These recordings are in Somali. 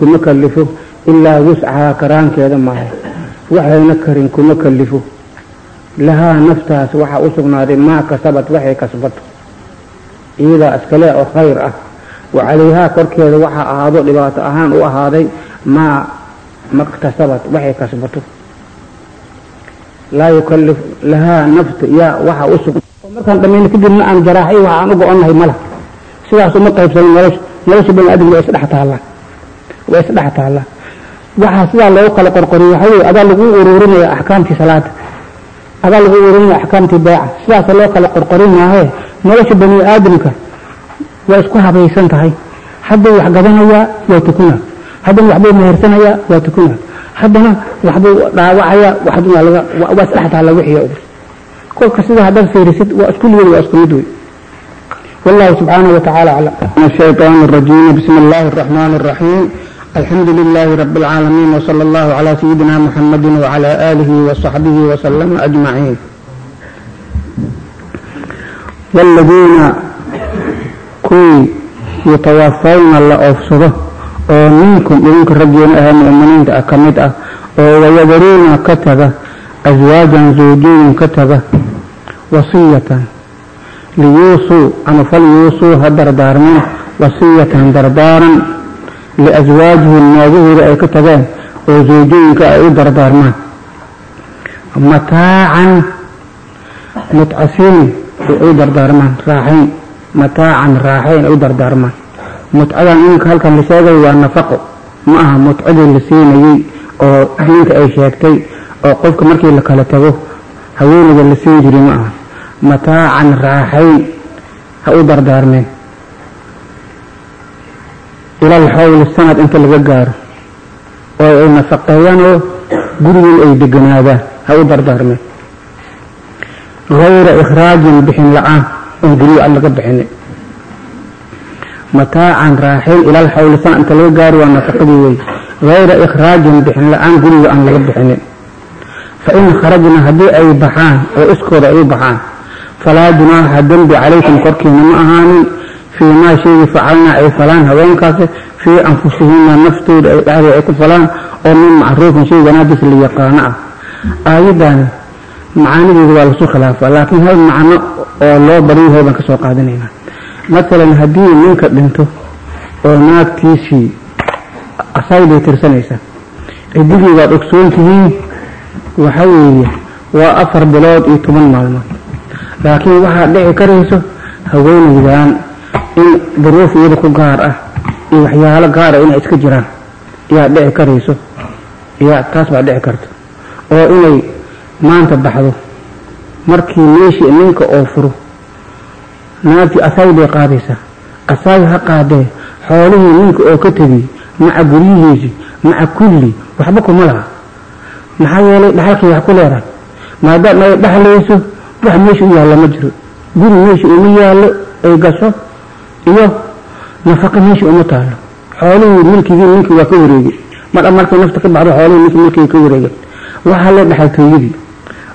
kuma kalifo ilaa wuscahaa karaankeeda maaha. Waxayna karin kuma kalifo lahaa naftaas waxaa u sugnaaday maa kasabad waxay kasbato iyadaa iskale oo khayr ah. Wa calayhaa korkeeda waxaa ahaado dhibaato ahaan u ahaaday maa maktasabad waxay kasbato. Laa yukalif lahaa nafta yaa waxaa u sugna markaan dhamayno kadibna aan jaraaxay waxa aan u go-onnahay mala. Sidaas uma qaybsanin nolosha nolosha bani aadamka waa isdhex taallaa waa isdhex taallaa waxaa sidaa loogu kala qorqoriyo waxaa weye adaa lagu ururinaya axkaamtii salaada adaa lagu ururinaya axkaamtii beeca sidaasa loo kala qorqorin maahe nolosha bani aadamka waa isku habaysan tahay hadduu wax gadanayaa waa tukuna haddana waxbuu mehersanayaa waa tukuna haddana waxbuu dhaawacayaa waxduna laga waa isdhex taalla wixii o dhan kolka sida haddaad fiirisid waa kulligeed waa isku mid wey والله سبحانه وتعالى أعلم من الشيطان الرجيم بسم الله الرحمن الرحيم الحمد لله رب العالمين وصلى الله على سيدنا محمد وعلى آله وصحبه وسلم أجمعين والذين كوي يتوفون الله أفسده ومنكم إذنك رجين أهم المؤمنين أكمد ويذرون كتبه أزواجا زوجين كتبه وصية liyuusuu ama falyuusuu ha dardaarmeen wasiyatan. Dardaaran liaswaajihim naagahooda ay ka tageen oo zoojooyinka ay u dardaarmaan mataacan mutcasiin ay u dardaarmaan raaxayn mataacan raaxayn ay u dardaarmaan mutcadan iminka halkan la sheegay waa nafaqo ma aha mutcadii la siinayey oo diinta ay sheegtay oo qofka markii la kala tago haweenayda la siin jiri ma aha mataacan raaxayn ha u dardaarmeen ilal xawli sanad inta laga gaaro oo ay nafaqeeyaan oo gurigan ay deganaadaan ha u dardaarmeen hayra ikhraajin bixin la'aan oon guryo ad laga bixini mataacan raaxayn ilal xawli sanad inta laga gaaro waa nafaqadii wey hayra ikhraajin bixin la'aan guriga aan laga bixinin. Fa in kharajna haddii ay baxaan oo iskooda ay u baxaan falaa junaaxa dembi calaykum korkiina ma ahaanin fii maa shaygii facalnaa ay falaan haweenkaasi fii anfusihina naftooda ay dhexdooda ay ku falaan oo min macruufin shay wanaagis la yaqaano ah aayaddaani macaanideeda waa lasu khilaafaa laakiin hal macno oo loo bariyaho baan ka soo qaadanayna masalan haddii ninka dhinto oo naagtiisii asaay bay tirsanaysaa ciddidii waad ogsoon tihiin waxa weeye waa afar bilood iyo toban maalmood laakiin waxaa dhici karayso haweenaydan in duruuf iyada ku gaar ah iyo waxyaalo gaara inay iska jiraan yaa dhici karayso yaa taas baa dhici karta. Oo inay maanta baxdo markii meeshii ninka oo furo naagtii asaay bay qaadaysaa. Asaay ha qaadee xoolihii ninka oo ka tegiy maca guryihiisii maca kulli waxba kuma laha. Maxaa yeelay dhaxalkii wax ku leedahay maadaama ay dhexlayso wax meesha u yaalla ma jiro. Guri meesha uma yaallo ay gasho iyo nafaqo meesha uma taalo. Xoolihii milkigii ninkii waa ka wareegay. Mar markay nafta ka baxdo xoolihii ninkii milkigii ka wareegay. Waxaa le dhaxaltooyadii.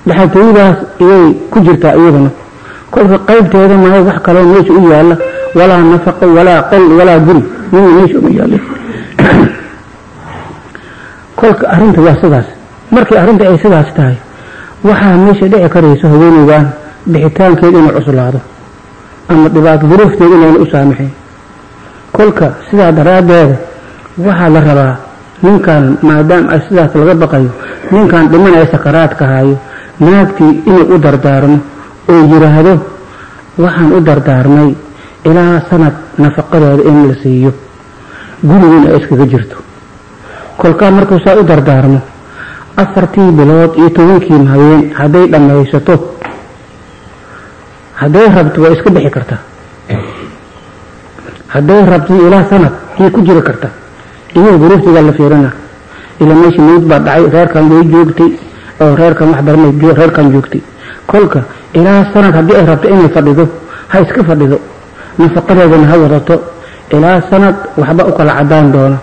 Dhaxaltooyadaas iyay ku jirtaa iyadana. Kolka qaybteeda maayo wax kaloo meesha u yaalla. Walaa nafaqo walaa qol walaa guri. Nina meesha uma yaallo kolka arrinta waa sidaas. Markii arrinta ay sidaas tahay waxaa meesha dhici karayso haweenaydan bixitaankeeda inuu cuslaado ama dhibaato duruufteeda inayna u saamaxayn kolka sidaa daraaddeeda waxaa la rabaa ninkan maadaama ay sidaas laga baqayo ninkan dhimanaya sakaraadka hayo naagtii inuu u dardaarmo oo yidhaahdo waxaan u dardaarmay ilaa sanad nafaqadeeda in la siiyo. Gurigiina ay iskaga jirto. Kolkaa markuu saa u dardaarmo afartii bilood iyo tobankii habeen hadday dhammaysato hadday rabto waa iska bixi kartaa hadday rabto ilaa sanad kii ku jiri karta. Iyo duruuftigaa la fiirina ila meesha mawd baa dhacay reerkan way joogtay oo reerkan wax darmay reerkan joogtay. Kolka ilaa sanad haddii ay rabto inay fadhido ha iska fadhido. Nafaqadeedana ha wadato. Ilaa sanad waxba u kala cadaan doono.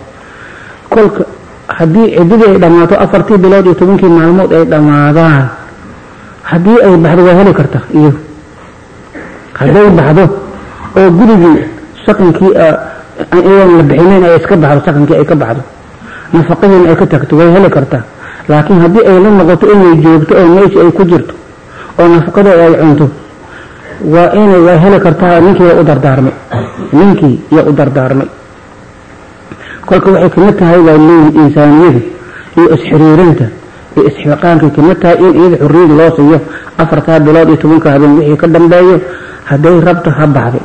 Kolka haddii ciddadii ay dhammaato afartii bilood iyo tobankii maalmood ay dhammaadaan haddii ay baxdo waa heli karta iyo hadday baxdo oo gurigii shaqankii iyadoon la bixinin ay iska baxdo sakankii ay ka baxdo. Nafaqadiina ay ka tagto way heli kartaa. Laakiin haddii ay la noqoto inay joogto oo meesha ay ku jirto oo nafaqadooda ay cunto waa inay waa heli kartaa ninkii u dardaarmay. Ninkii yaa u dardaarmay. Kolka waxay ka mid tahay waa leeyihiin insaaniyada iyo isxiriirinta iyo isxiqaankay ka mid tahay in iyada xurriyad loo siiyo afartaa bilood iyo tobanka habeen wixii ka dambeeyo hadday rabto ha baxdo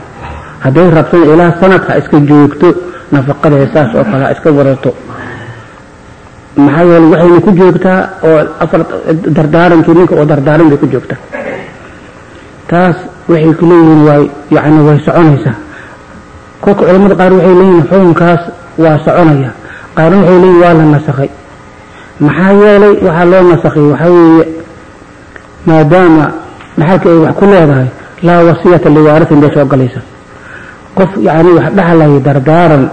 hadday rabtona ilaa sanad ha iska joogto nafaqadeeda saas oo kale ha iska wadato maxaa yeele waxayna ku joogtaa oo afar dardaarankii ninka oo dardaaran bay ku joogtaa. Taas waxay ku leeyihiin waa yacni way soconaysaa. Kolka culamada qaar waxay leeyihiin xukunkaas waa soconaya. Qaarna waxay leeyihiin waa la nasakhay maxaa yeelay waxaa loo nasakhay waxaa weeye maadaama dhaxalka ay wax ku leedahay laa wasiyata liwaarisin bay soo galaysa. Qof yacni wax dhaxlaya dardaaran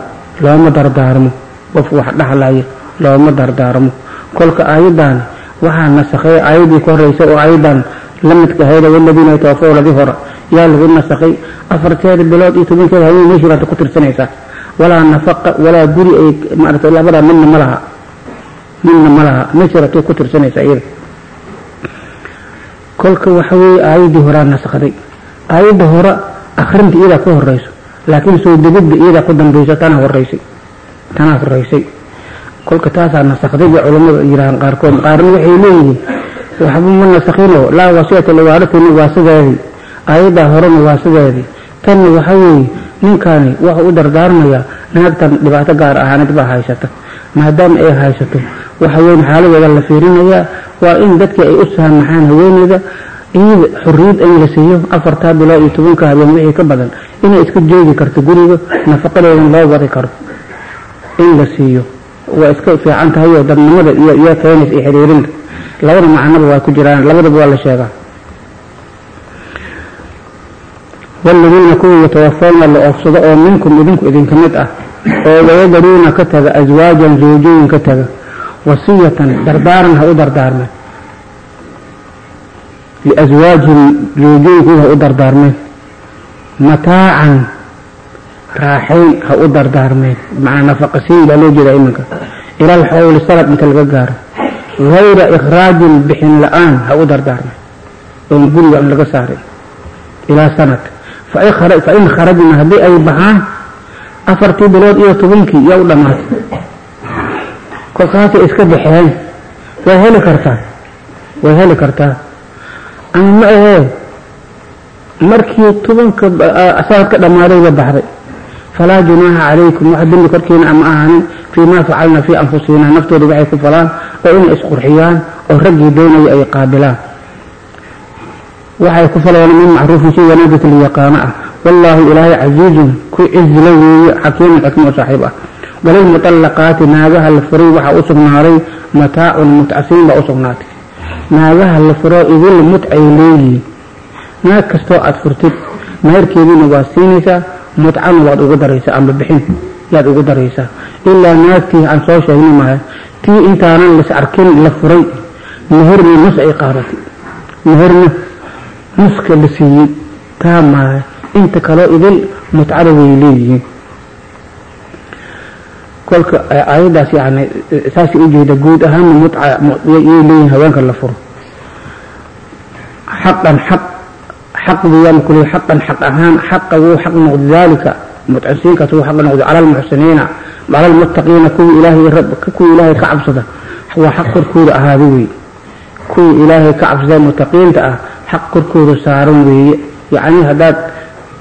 looma dardaarmo. Qof wax dhaxlaya looma dardaarmo. Kolka aayaddan waxaa nasakhay aayaddii ka horeysa oo aayaddan la midka waladiina yatawafawladii hore yaa lagu nasakhay. Afarteeda bilood iyo tobankeeda haween meeshii baad ku tirsanaysaa. Walaa nafaqa walaa guri ay maaragtay labadaa midna ma laha. Midna ma laha. Meeshii rabtay ku tirsanaysaa iyada kolka waxa weeye aayaddii horaa nasakday aayadda hore akhrinta iyadaa ka horeyso laakiin soo degidda iyadaa ku dambayso tana horeysay tanaa horeysay kolka taasaa nasakday bay culammada yidhahaan qaarkood. Qaarna waxay leeyihiin waxba ma nasakhinoo laa wasiyata liwaaritina waa sideedii aayaddaa horena waa sideedii tanna waxa weeye ninkani wuxuu u dardaarmayaa naagtan dhibaato gaar ahaaneed baa haysata. Maadaama ay haysato waxa weyn xaaladeeda la fiirinayaa. Waa in dadkii ay u saamaxaan haweeneyda iyada xorriyad in la siiyo afartaa bilood iyo tobanka habeen wixii ka badan inay iska joogi karto guriga nafaqadeedan loo wadi karo in la siiyo waa iska fiican tahay oo dadnimada iyo iyo keenaysa iyo xiriirinta labada macnaba waa ku jiraan labadaba waa la sheegaa والذين كوا يتوفون لأفسد أو منكم إذنكم إذن كمد أه ويذرون كتغ أزواجا زوجين كتغ وصية دردارا هؤو liaswaajihim joojooyinkooda ha u dardaarmeen mataacan raaxayn ha u dardaarmeen macnaa nafaqasiin baa loo jeedaa iminka ilal xowli sanad inta laga gaaro hayra ikhraajin bixin la'aan ha u dardaarmeen oon guriga aan laga saaray ilaa sanad fa in kharajna haddii ay baxaan afartii bilood iyo tobankii yaa u dhammaatay kolkaasay iska baxeen way heli kartaa way heli kartaa ama ma ahee markii tobanka sanadka dhammaaday baxday. Falaa junaaha calaykum wax dembi korkiina ama ahaanin fii ma facalna fii anfusina naftooda waxay ku falaan oo inay isqurxiyaan oo raggii doonaya ay qaabilaan waxay ku falayaan min macruufin shay wanaagata liyaqaano ah. Wallaahu ilaahay casiizun ku cizla weeye xakiimun xikmo saaxiib ah. Walilmuطallaqaati la furay waxaa sugnaaday mataacun mutcasiin baa naagaha la furo idil mutcay leeyihiin. Naag kastoo aad furtid meherkeediina waa siinaysaa mutcana waad ugu daraysaa amba bixin yaad ugu daraysaa ilaa naagtii aan soo sheegni maayo tii intaanan las arkin la furay meherna nus ay qaadatay. Meherna nuska la siiyey taa maaha inta kaloo idil mutcada way leeyihiin كل عيدا يعني ساس يجي دقود أهم متعة يلي هوان كل فر حقا حق حق ديان كل حقا حق أهم حق هو حق من ذلك متعسين كتو حقا نقول على المحسنين على المتقين كل إلهي رب كل إلهي كعب صدا هو حق الكود أهذوي كل إلهي كعب صدا متقين تأ حق الكود سارم بي يعني هذا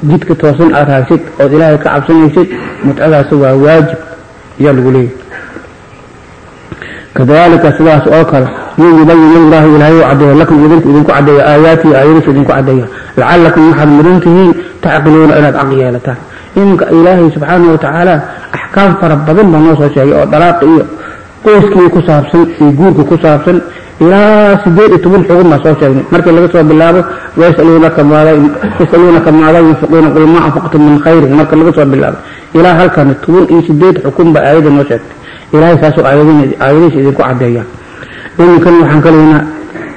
جدك توصل أرهاسيت أو إلهي كعب صدا متعسوا واجب ayaa lagu leeyahy kadalika sidaas oo kale yubayin allahu ilaahay u cadeeya lakum idinku idinku cadeeya aayaatihi aayadiisu idinku cadeeya lacalakum waxaad mudan tihiin tacqiluuna inaad caqli yeelataan iminka ilaahay subxaanahu watacaala axkaam fara badan baa noo soo sheegay ilaa sideed iyo toban xugun baa soo sheegnay? Markii laga soo bilaabo yasaluunaka yasaluunaka maada yunfiquuna qul maa anfaqtum min khayrin marka laga soo bilaabo ilaa halkan toban iyo sideed xukun baa aayadda noo sheegtay ilaahay saasoo aayadihiisa idinku cadeeyaa iminkan waxaan ka leynaa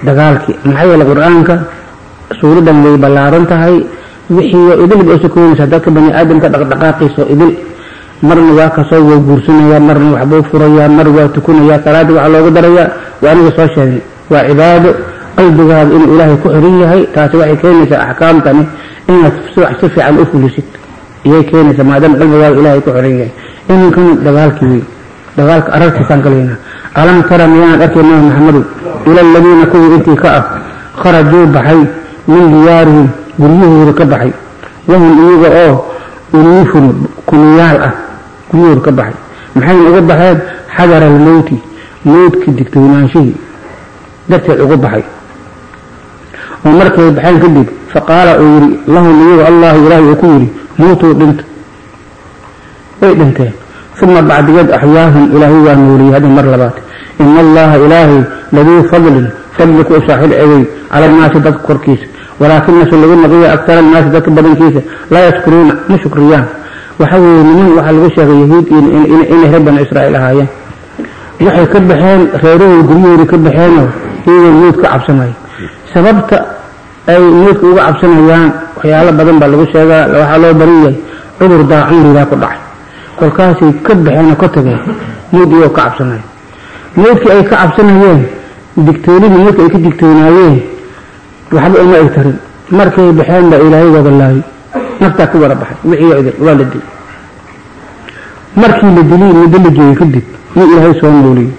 dagaalkii. Maxaa yeele qur'aanka suuradan way ballaaran tahay. Wixii idil bay usu koonaysaa dadka bani aadamka dhaqdhaqaaqiisa idil kasoo waa guursanayaa marna waxbuu furayaa mar waa tukanayaa salaaddii waxaa loogu darayaa waa aniga soo sheegnay waa cibaado qalbigaada inuu ilaahay ku xiran yahay taasi waxay keenaysaa axkaamtani inaad si fiican u fulisid iyay keenaysaa maadaama qalbigaada ilaahay ku xiran yahay iminkan dagaalkii wey dagaalka aragtiisaan galaynaa alam tara miyaanad arkay nabi maxamedu ila aladiina kuwii intii ka ah kharajuu baxay min diyaarihim guryahooda ka baxay wahum iyaga oo unuufun kuniyaal ah guryahooda ka baxay. Maxayna uga baxeen? Xadara almowti mowdkii digtoonaanshihii. Darteed ugu baxay. Oo markay baxeen kadib faqaala uu yidhi lahum iyaga allahu ilaahay uu ku yidhi muutuu dhinta way dhinteen. Uma bacdigeed axyaahum ilaahay waa nooliyey hadda mar labaad. Ina allaha ilaahay laduu fadlin walaakinasu lagu naqiya aktara annaasi dadka badankiisa laa yashkuruuna ma shukriyaan. Waxa weeye niman waxaa lagu sheegay yahuud inay reer banu israa'iil ahaayeen. Waxay ka baxeen reerahooda guryahooda ka baxeenoo iyagoo mowd ka cabsanaya sababta ay mowdka uga cabsanayaan waxyaalo badan baa lagu sheegaa waxaa loo baran yahay cudur daacunrigaa ku dhacay. Kolkaasay ka baxeen oo ka tageen mowd iyagoo ka cabsanaya mowdkii ay ka cabsanayeen digtoonidii mowdka ay ka digtoonaayeen waxba uma eg tarin markay baxeen baa ilaahay wada laayay naftaa ku wada baxay. Wixii idin waa la dilay. Markii la dilay muddo la joogay kadib yuu ilaahay soo nooliyey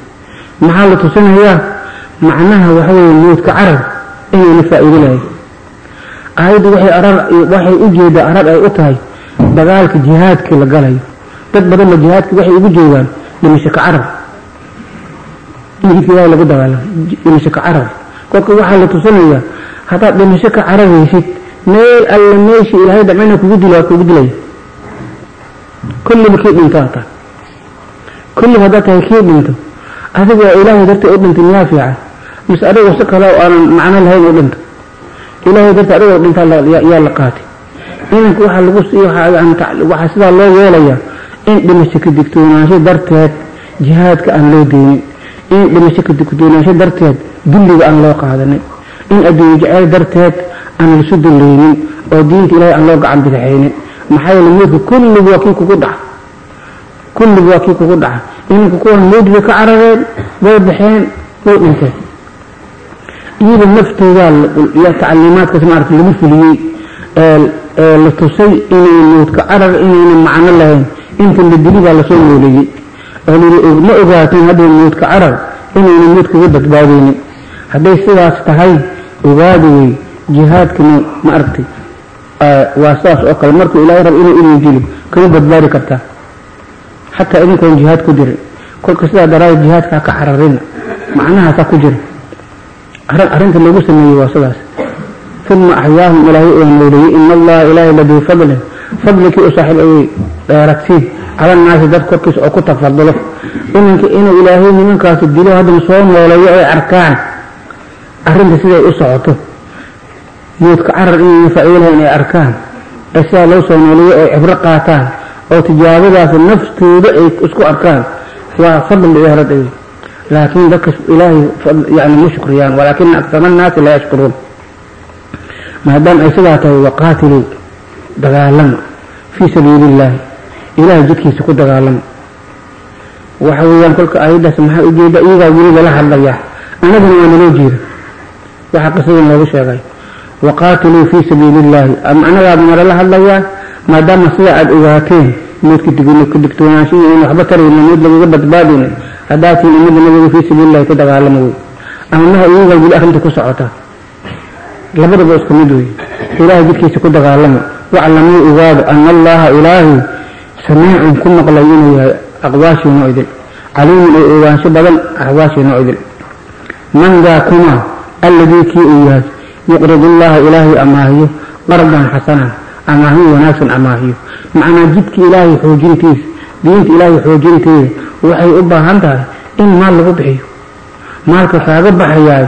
maxaa la tusinayaa? Macnaha waxa weeye mowdka carab inayna faa'iido lahayn aayaddu waxay arar waxay u jeedaa arar ay u tahay dagaalka jihaadka la galayo. Dad badanba jihaadka waxay ugu jeedaan dhimasho ka carab in jidka lagu dagaalamo dhimasho carab kolka waxaa la tusinayaa haddaad dhimasho ka cararaysid meel alla meeshii ilaahay damcina kugu dilo waa kugu dilaya kulliba kii dhinto hataa kulliba haddaad tahay kii dhinto. Adiga ilaahay dartii u dhintay miyaa fiican mise adigo si kale oo aanan macno lahayn u dhinto ilaahay dartii adigoo dhintaa yaa la qaatay. Inanka waxaa lagu waxaa sidaa loo yeelayaa in dhimasho ka digtoonaansho darteed jihaadka aan loo deynin in dhimasho ka digtoonaansho darteed dulliga aan loo qaadanin in adduunye jeceyl darteed aan lisu dullaynin oo diinta ilaahay aan loo gacan bidixaynin maxaa yeele moodka kulligu waa kii kugu dhaca. Kulligu waa kii kugu dhaca. Inanka kuwan moodbay ka carareen way baxeen way dhinteen iyada naftoodaa tacaliimaadkaas maarata lagu fuliyey la tusay inay moodka carar inayna macno lahayn. Inta la baa la soo nooleeyey oo ma ogaateen hadda moodka carar inayna moodkaga badbaadaynin hadday sidaas tahay ogaada wey jihaadkana ma aragtay. Waa sidaas oo kale markuu ilaahay rab inuu idin dilo kama badbaadi kartaa. Xataa idinkoon jihaad ku jirin. Kolka sidaa daraaddeed jihaadkaa ka cararina macnahaasaa ku jira. Arrinta lagu sameeyey waa sidaas. Uma axyaahum ilaahay oo nooleeyey ina allaha ilaahay laduu fadlin fadlikii u saaxiib awey cala naasi dad korkiisa oo ku tafadulo iminka inuu ilaahay nimankaasi dilo haddana soo nooleeyo ay arkaan moodka carar inayna faa'iido lahayn ay arkaan ee sidaa loo soo nooleeyo ay cibro qaataan oo tijaabadaas naftooda ay isku arkaan waa fadl dheerad ay laakiin dadka ilaahay yani ma shukriyaan walaakina aksara annaasi laa yashkuruun maadaama ay sidaa tahay waqaatiluu dagaalama fii sabiili illaahi ilaahay jidkiisa ku dagaalama waxa weeyaan kolka aayaddaas maxaa ujeeda iyagaa weli lala hadlayaa anaguna waa naloo jeeda waxaa qisadan loogu sheegay. Waqaatiluu fii sabiili illaahi ama anagaad nalala hadlayaa maadaama sida aada ogaateen moodka ka digtoonaanshihi in waxba tarayna mood lagaga badbaadayna haddaatiin ummadda nabiga fii sabiili illahi ku dagaalama wey ama maha iyagaa weli arrinta ku socotaa labadaba isku mid wey ilaahay jidkiisa ku dagaalama waclamuu ogaado ana allaha ilaahi samiicun ku maqlay inuu yahay aqwaashiinoo idil. Caliimun oo ogaansho badan axwaashiinoo idil. Man daa kuma alladii kii uu yahay yuqrid ullaha ilaahay amaahiyo qardan xasanan amaahiyo wanaagsan amaahiyo macnaa jidka ilaahay xoojintiisa diinta ilaahay xoojinteeda waxay u baahan tahay in maal lagu bixiyo. Maalka kaaga baxayaay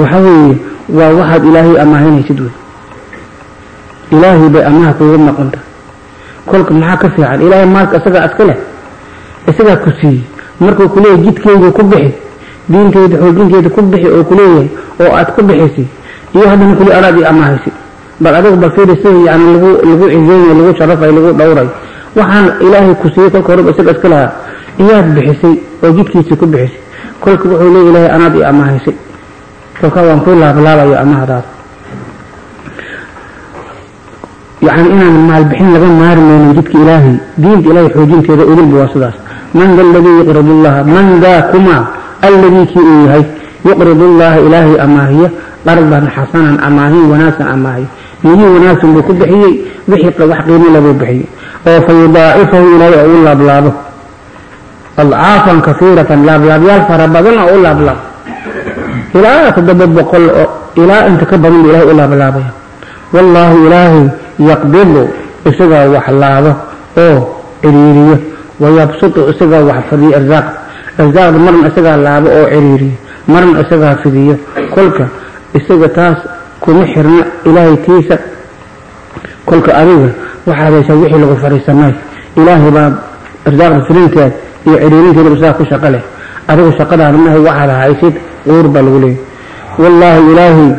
waxa weeye waa waxaad ilaahay amaahinaysid wey ilaahay bay amaha kuuga maqanta kolka maxaa ka fiican? Ilaahay maalka isagaa iska leh isagaa ku siiyey. Markuu kuleeyahay jidkeyga ku bixi diinteyda xoojinteeda ku bixi oo kuleeyahay oo aad ku bixisay. Iyo haddana kuli anaad ii amaahaysi bal adigu bal fiiri yani lagu lagu cizeynay lagu sharafay lagu dhowray. Waxaan ilaahay ku siiyey kolka horeba isaga iska lahaa. Iyaad bixisay oo jidkiisii ku bixisay. Kolka wuxuu leey ilaahay anaad i amaahaysay kolkaa waan kuu laablaabayo amahadaada yacni inaan maalbixin laga maarmaynin jidka ilaahay. Diinta ilaahay xoojinteeda idilba waa sidaas. Man da aladii yuqridu allaha man daa kumaa alladii kii uu yahay. Yuqridu allaha ilaahay amaahiya qardan xasanan amaahin wanaagsan amaahiya niyii wanaagsan buu ku bixiyey wixii wax qiimo labuu bixiyey. Oo fa yudaacifahu ilaahay oo u laablaabo. Adcaafan kasiiratan laablaabyaal fara badan oo u laablaabo. Ilaa toddoba boqol oo ilaa inta ka badan buu ilahay u laablaabaya irsaaqda marna isagaa laabo oo ciriiriyo marna isagaa fidiyo. Kolka isaga taas kuma xirna ilaahay tiisa kolka adiga waxaad haysaa wixii lagu fariisanay ilaahay baa irsaaqda fidinteed iyo ciriirinteedaba sidaa ku shaqo leh. Adigu shaqadaada mahay waxaad haysid quur baa lagu leeyay wallaahi ilaahay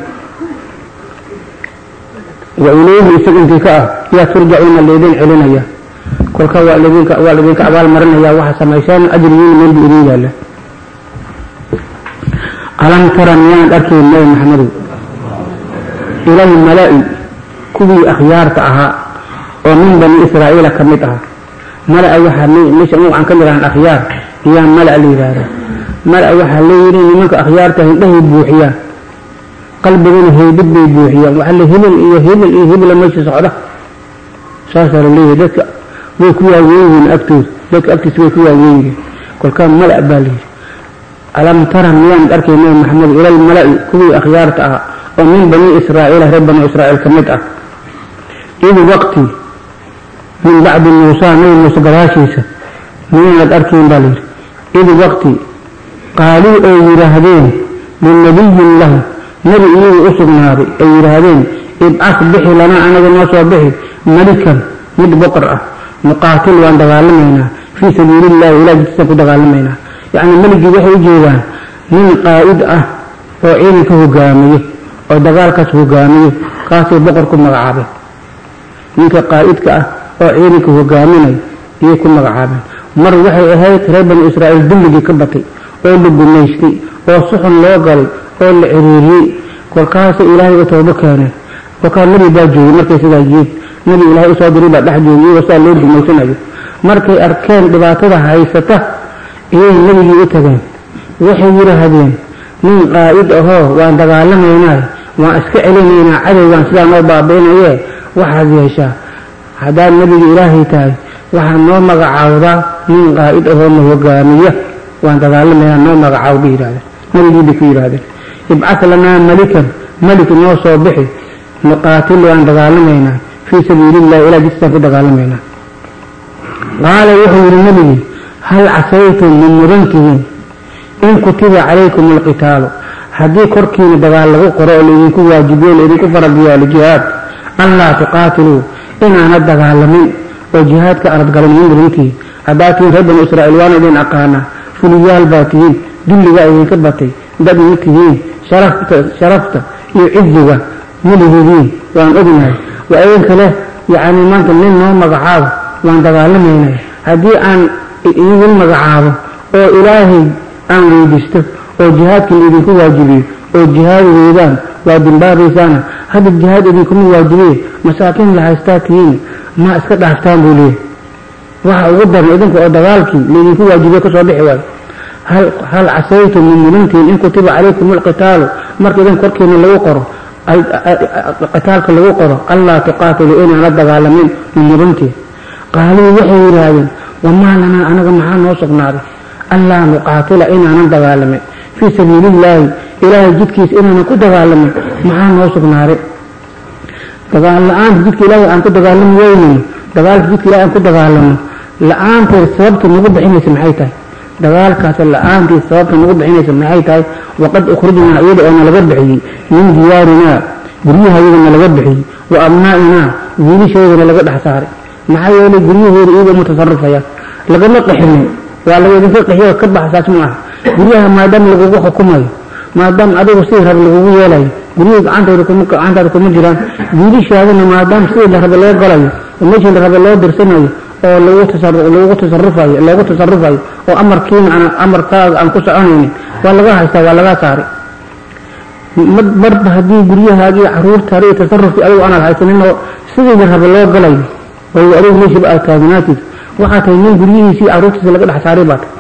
wa ilayhi isaga intii ka ah yaa turjacuuna laydin celinaya kolka waa laydinka abaal marinaya waxa samaysaan ajrigiina meel buu idin yaalla alam tara miyaan arkayn nabi maxamedow? Ilaahi malaa'i kuwii akhyaarta ahaa oo min bani israa'iila ka mid ah mala-a waxaa meesha anagu aan ka midhahan akhyaar iyaa mala la yidhaahda mala-a waxaa leeyihi nimanka akhyaarta hindhahay buuxiyaan. Qalbigana heybid bay buuxiyaan. Waxaa le hebel iyo hebel iyo hebela meesha socda. Saasaa la leeyahay dadka way ku waaweynyihiin agtooda dadka agtiisa way ku waaweynyihiin kolkaa mala baa layidhi alam tara miyaan arkay nabi maxamed ila almala'i kuwii akhyaarta ah oo min bani israa'iila reer bani israa'iil ka mid ah id waqti min bacdi muusa nabi muuse gadaashiisa miyaanad arkayn baa layidhi id waqti qaaluu ay yidhaahdeen linabiyin lahu nebi iyagu u sugnaaday ay yidhaahdeen ibcas bixi lanaa anaga noo soo bixi malikan mid boqor ah nuqaatil waan dagaalamaynaa fii sabiili illahi ilah jidkiisaan ku dagaalamaynaa. Yacni meligii waxay u jeedaan nin qaa'id ah oo ciidanka hogaamiye oo dagaalkaas hogaamiye kaasay boqor ku magacaabeen ninka qaa'idka ah oo ciidanka hogaaminay iyay ku magacaabeen mar waxay ahayd reer bani israa'iil dulligii ka batay oo la gumaystay oo suxun loo galay oo la ciriiriyey kolkaasay ilaahay u toobo keeneen. Kolkaa nebi baa joogay markay sidaa yihiin nebi ilaahay u soo diray baa dhex joogay iyagoo sidaa loo gumaysanayo markay arkeen dhibaatada haysata iyay nebigii u tageen. Waxay yidhaahdeen nin qaa'id ahoo waan dagaalamaynaa waan iska celinaynaa cadowgaan sidaa noo baabaynayee waxaad yeeshaa haddaad nebiga ilaahay tahay waxaad noo magacaawdaa nin qaa'id ahoo na hogaamiya waan dagaalamaynaa noo magacaaw bay yidhahdeen nebigii bay ku yidhaahdeen. Ibcad lanaa malikan malik noo soo bixi nuqaatil waan dagaalamaynaa fii sabiili illahi ilaa jidkiisaan ku dagaalamaynaa. Qaala wuxuu yidhi nebigii hal casaytum ma mudan tihiin in kutiba calaykum alqitaalu. Haddii korkiina dagaal lagu qoro oo laydinku waajibiyo laydinku faradiyaalo jihaad anlaa tuqaatiluu inaana dagaalamin oo jihaadka ma mudantihiin haddaad tihiin reer banu israa'iil waana idin aqaanaa. Fuliyaal baa tihiin dulligaa idinka batay dad ma tihiin sharafta iyo ciziga milihidiin waan ognahay. Waa idinka leh yacni maanta nin noo magacaabo waan dagaalamaynay. Haddii aan idin magacaabo oo ilaahay aan weydisto oo jihaadka laidinku waajibiyo oo jihaad weydaan waa dimbaabaysaana hadda jihaad idinkuma waajibiye masaakiin la haystaa tihiin? Ma iska dhaaftaan buu leeyahy waxa ugu daran idinka oo dagaalkii laydinku waajibiye ka soo bixi waayo. Hal casaytum min in kutiba calaykum alqitaalu marka idin korkiina lagu qoro qitaalka lagu qoro allaa tuqaatilu inaana dagaalamin min qaaluu waxay yidhaahdeen wamaa lanaa anaga maxaa noo sugnaaday allaa nuqaatila inaanan dagaalamin fii sabiili illaahi ilaahay jidkiisa inaanan ku dagaalamin maxaa noo sugnaaday dagaal la'aanta jidka ilaahay aan ku dagaalami weynayno dagaalka jidka ilahay aan ku dagaalamo la'aanteed sababta nagu bixinaysa maxay tahay dagaalkaas la'aantii sababta nagu bixinaysa maxay tahay? Waqad ukhrijnaa iyada oo nalaga bixiyey min diyaarinaa guryahayada nalaga bixiyey wa abnaa'inaa wiilasheedana laga dhex saaray. Maxaa yeelay guryaheeda iyagoo mutasarifaya lagama qaxinin waa laga idinka qaxiyo ka baxsaas ma aha. Guryaha maadaama lagugu xukumayo maadaama adigu sidii raba lagugu yeelayo kuma gacantaada kuma jiraan. Wiilishaadana maadaama sidii la raba loo galayo oo meeshii la raba loo dirsanayo oo lagu tasar lagu tasarufayo loogu tasarufayo oo amarkiina aan amarkaaga aan ku soconaynin waa laga haystaa waa laga saari. Marba haddii guryahaagii caruurtaada iyo adigu aanad haysanin oo sidii raba loo galayo oo adigu meeshiiba aad taagnaatid waxaa tahay nin guryihiisii caruurtiisa laga dhex saaray baa tahay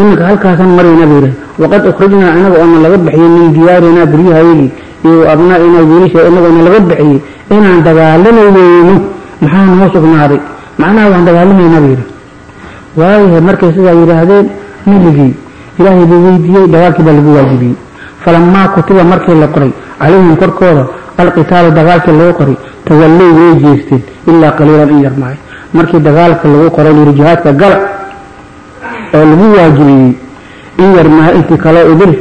iminka halkaasan marayna buu yidhaha waqad ukhrajnaa inaga oona laga bixiyey min diyaarinaa guryahaygii iyo abnaa-inaa wiilisha inagoona laga bixiyey inaan dagaalamayeyno maxaa noo sugnaaday? Macnaha waan dagaalamaynaa buu yidhi. Waayahay markay sidaa yidhaahdeen miligii ilaahay buu weydiiyey dagaalkii baa lagu waajibiyey. Falamaa kutiba markii la qoray calayhim korkooda alqitaalu dagaalkii lagu qoray tawallow way jeesteen ilaa qaliilan in yar maayo markii dagaalka lagu qoray lihi jihaadka gala oo lagu waajibiyey in yar maayo intii kaloo idil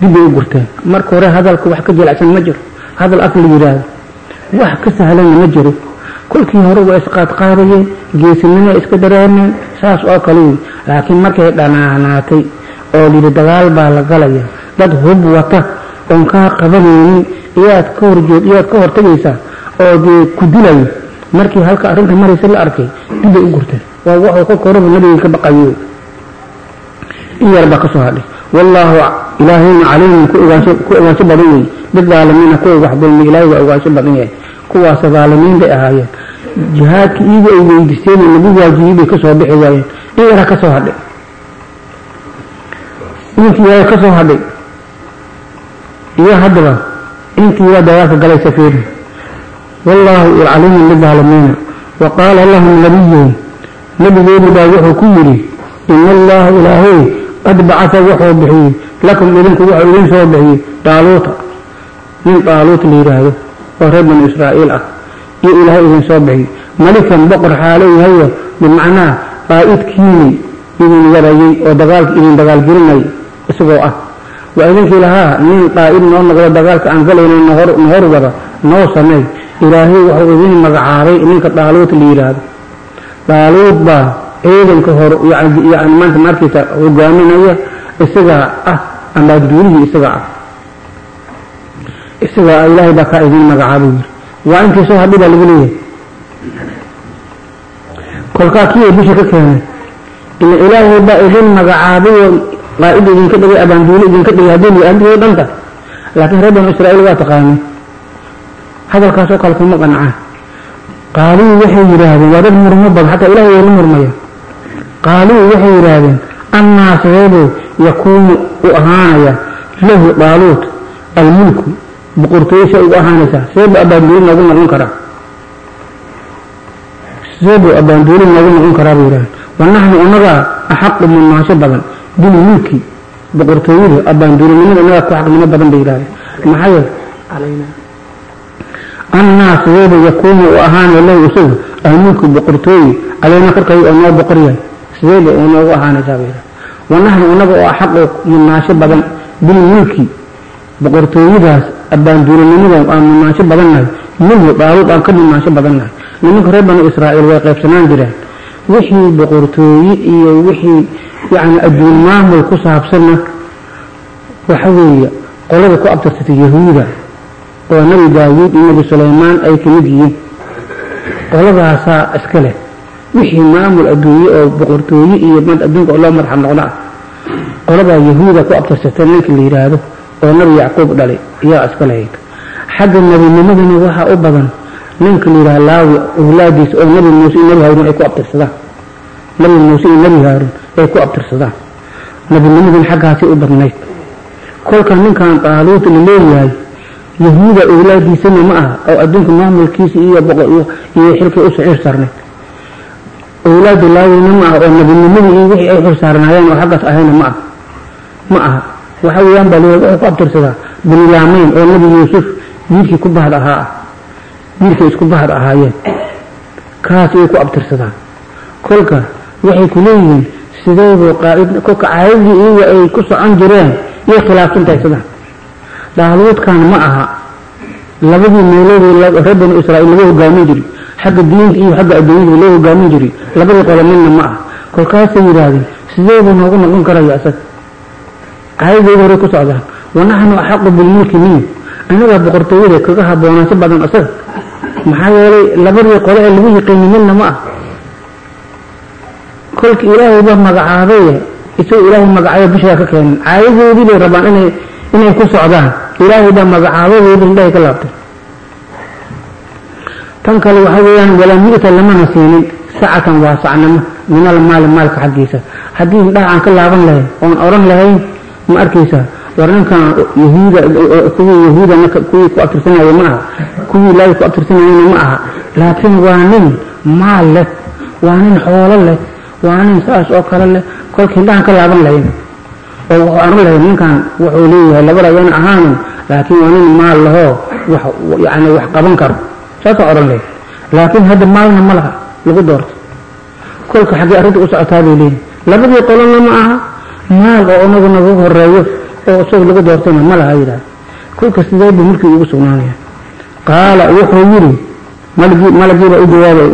dibbay u gurteen. Marka hore hadalka wax ka jilicsan ma jiro. Hadal af la yidhaahdo. Wax ka sahlanna ma jiro kolkii hore waa isqaadqaadayeen geesinimo iska dareemeen saas oo kale wey laakiin markay dhanaanaatay oo lihi dagaal baa la galaya dad hub wata oon kaa qabanaynin iyaad ka horjood iyaad ka hortagaysaa oo dee ku dilayo markii halka arrinta maraysa la arkay dibbay u gurteen. Waa wuxuu ka koraba nabiga ka baqayo in yar baa ka soo hadhay. Wallaahu ilaahayna caliimun ku ogaansho badan wey bidaalimiina kuwa wax dulmi ilaahay waa ogaansho badan yahay kuwaasa daalimiin bay ahaayeen. Jihaadka iyagu ay weydiisteen lagu waajibiyey bay ka soo bixi waayeen. In yaraa ka soo hadhay. Intii yaraa ka soo hadhay. Iyo haddaba intii waa dagaalka galay safiiri wallaahu caliimun bidaalimiina wa qaala lahum nabiyuhum nabigeenu baa wuxuu ku yidhi ina allaha ilaahay qad bacasa wuxuu bixiyey. Lakum idinku wuxuu idin soo bixiyey. Daaluuta. Nin daaluut la yidhaahdo oo reer banu israa'iil ah iyo ilaahay idin soo bixiyey malikan boqor xaalo yahayo bimacnaa qaa'idkiini idin wadayey oo dagaalka idin dagaalgelinay isagoo ah. Waa idinkii lahaa nin qaa'id noo noqdo dagaalka aan galayno nahor wada noo sameey ilaahay wuxuu idin magacaabay ninka daaluut la yidhaahdo daaluud baa ciidanka hor yani maanta markiisa hogaaminaya isagaa ah ambaadduulihii isagaa ah isagaa ilaahay baa kaa idin magacaabay yiri. Waa intii soo hadhi baa lagu leeyahay. Kolkaa kii ay bisha ka keenay ila ilaahay baa idin magacaabay oo qaa'id idinka dhigay abaanduuli idinka dhigay haddii la dhanta laakiin reer banu israa'iil waa taqaanay. Hadalkaasoo kale kuma qancaa qaaluu waxay yidhaahdeen waa dad murmo badan xataa ilahay waa la murmaya. Qaaluu waxay yidhaahdeen annaa sabeebuu yakuunu u ahaanaya lahu daaluut almulku boqortooyasha ugu ahaanaysaa seebuu abaanduuli noogu noqon karaa. Seebuu abaanduuli noogu noqon karaa bay yidhahdeen wanaxnu inagaa axaqu mudnaansho badan bilmulki boqortooyada abaanduulinimada inagaa ku xaqnimo badan bay yidhahdeen. Maxaa yeele annaa sideedu yakuunu u ahaanay lahu isagu almulku boqortooye caleyna korkay oo noo boqor yahay. Sideeda oo noogu ahaanaysaa bay wanaxnu inaga oo xaqu mudnaansho badan bilmulki boqortooyadaas abaanduulinimada aan mudnaansho badannahay. Minhu daaluud aan ka mudnaansho badannahay. Nimanka reer banu israa'iil way qaybsanaan jireen. Wixii boqortooye iyo wixii yacni adduun maamul ku saabsanna waxa weeye qolada ku abtirsatay yahuuda oo nebi daawuud iyo nebi sulaymaan ay ka mid yihiin. Qoladaasaa iska leh. Wixii maamul adduunye oo boqortooye iyo mad adduunka oo loo madaxa noqda ah qoladaa yahuuda ku abtirsatay ninka la yidhaahdo oo nebi yacquub dhalay iyaa iska lahayd xagga nebinimadana waxaa u badan ninka la yidhaha laawi awlaadiisa oo nebi muuse iyo nebi haaruun ay ku abtirsadaan. Nebi muuse iyo nebi haaruun ay ku abtirsadaan. Nebinimadan xaggaasay u badnayd. Kolka ninkan daaluut la leeyahay yahuuda awlaadiisana ma aha oo adduunka maamulkiisa iyo iyo xilkay u xil saarnayd awlaadu laawina ma aha oo nebinimadii iyo wixii ay xil saarnaayeen oo xaggaas ahayna ma aha. Ma aha waxa weeyaan baa wuxuu ku abtirsadaa binyaamiin oo nebi yuusuf wiilkii ku bahad ahaa ah wiilkay isku bahad ahaayeen. Kaas ayay ku abtirsadaan kolka waxay ku leeyihiin sideeduu qaa'id kolka caadadii iyaga ay ku socon jireen iyo khilaafsantahay sidaan. Daaluudkan ma aha. Labadii meeloodii reer banu israa'iil lagu hogaamin jiray xagga diinta iyo xagga adduunyada loo hogaamin jiray labadii qolo midna ma aha. Kolkaasay yidhaahdeen sideeduu noogu noqon karaya isaga caadadeyda horey ku socdaan wanaxnu axaqu bilmulki min anagaa boqortooyada kaga haboonaansho badan isaga maxaa yeelay labadii qole ee lagu yiqiini midna ma ah. Kolka ilaahay baa magacaabay isagoo ilaahay magacaabo bishaa ka keenan caayadoodii bay rabaan inay inay ku socdaan. Ilaahay baa magacaabadoodi indhahay ka laabtay. Tan kale waxa weeyaan walaa mi'ta lamana siinin. Sacatan waa sacnamo minal maali maalka xaggiisa. Haddii indhaha aan ka laaban lahayn oon odhan lahayn ma arkaysaa war ninkan yahuuda kuwii yahuuda kuwii ku abtirsanaya ma aha. Kuwii ilaahay ku abtirsanayana ma aha. Laakiin waa nin maal leh waa nin xoolo leh waa nin saas oo kale leh. Kolkii indhahan ka laaban lahayn oo wuxuu aran lahayn ninkan wuxuu leeyahay labada wayna ahaanin laakiin waa nin maal lahoo wax yacni wax qaban karo. Saasoo odhan lahayd laakiin hadda maalna ma laha lagu doorto. Kolka xaggee arrinta u socotaa bay leeyihiin labadii qolona ma aha maal oo inagu nagu horeeyo oo isaga lagu doortayna ma laha yidhaha kolka buu mulkii ugu sugnaanaya. Qaala wuxuu yidhi malgii malagiiba u jawaabay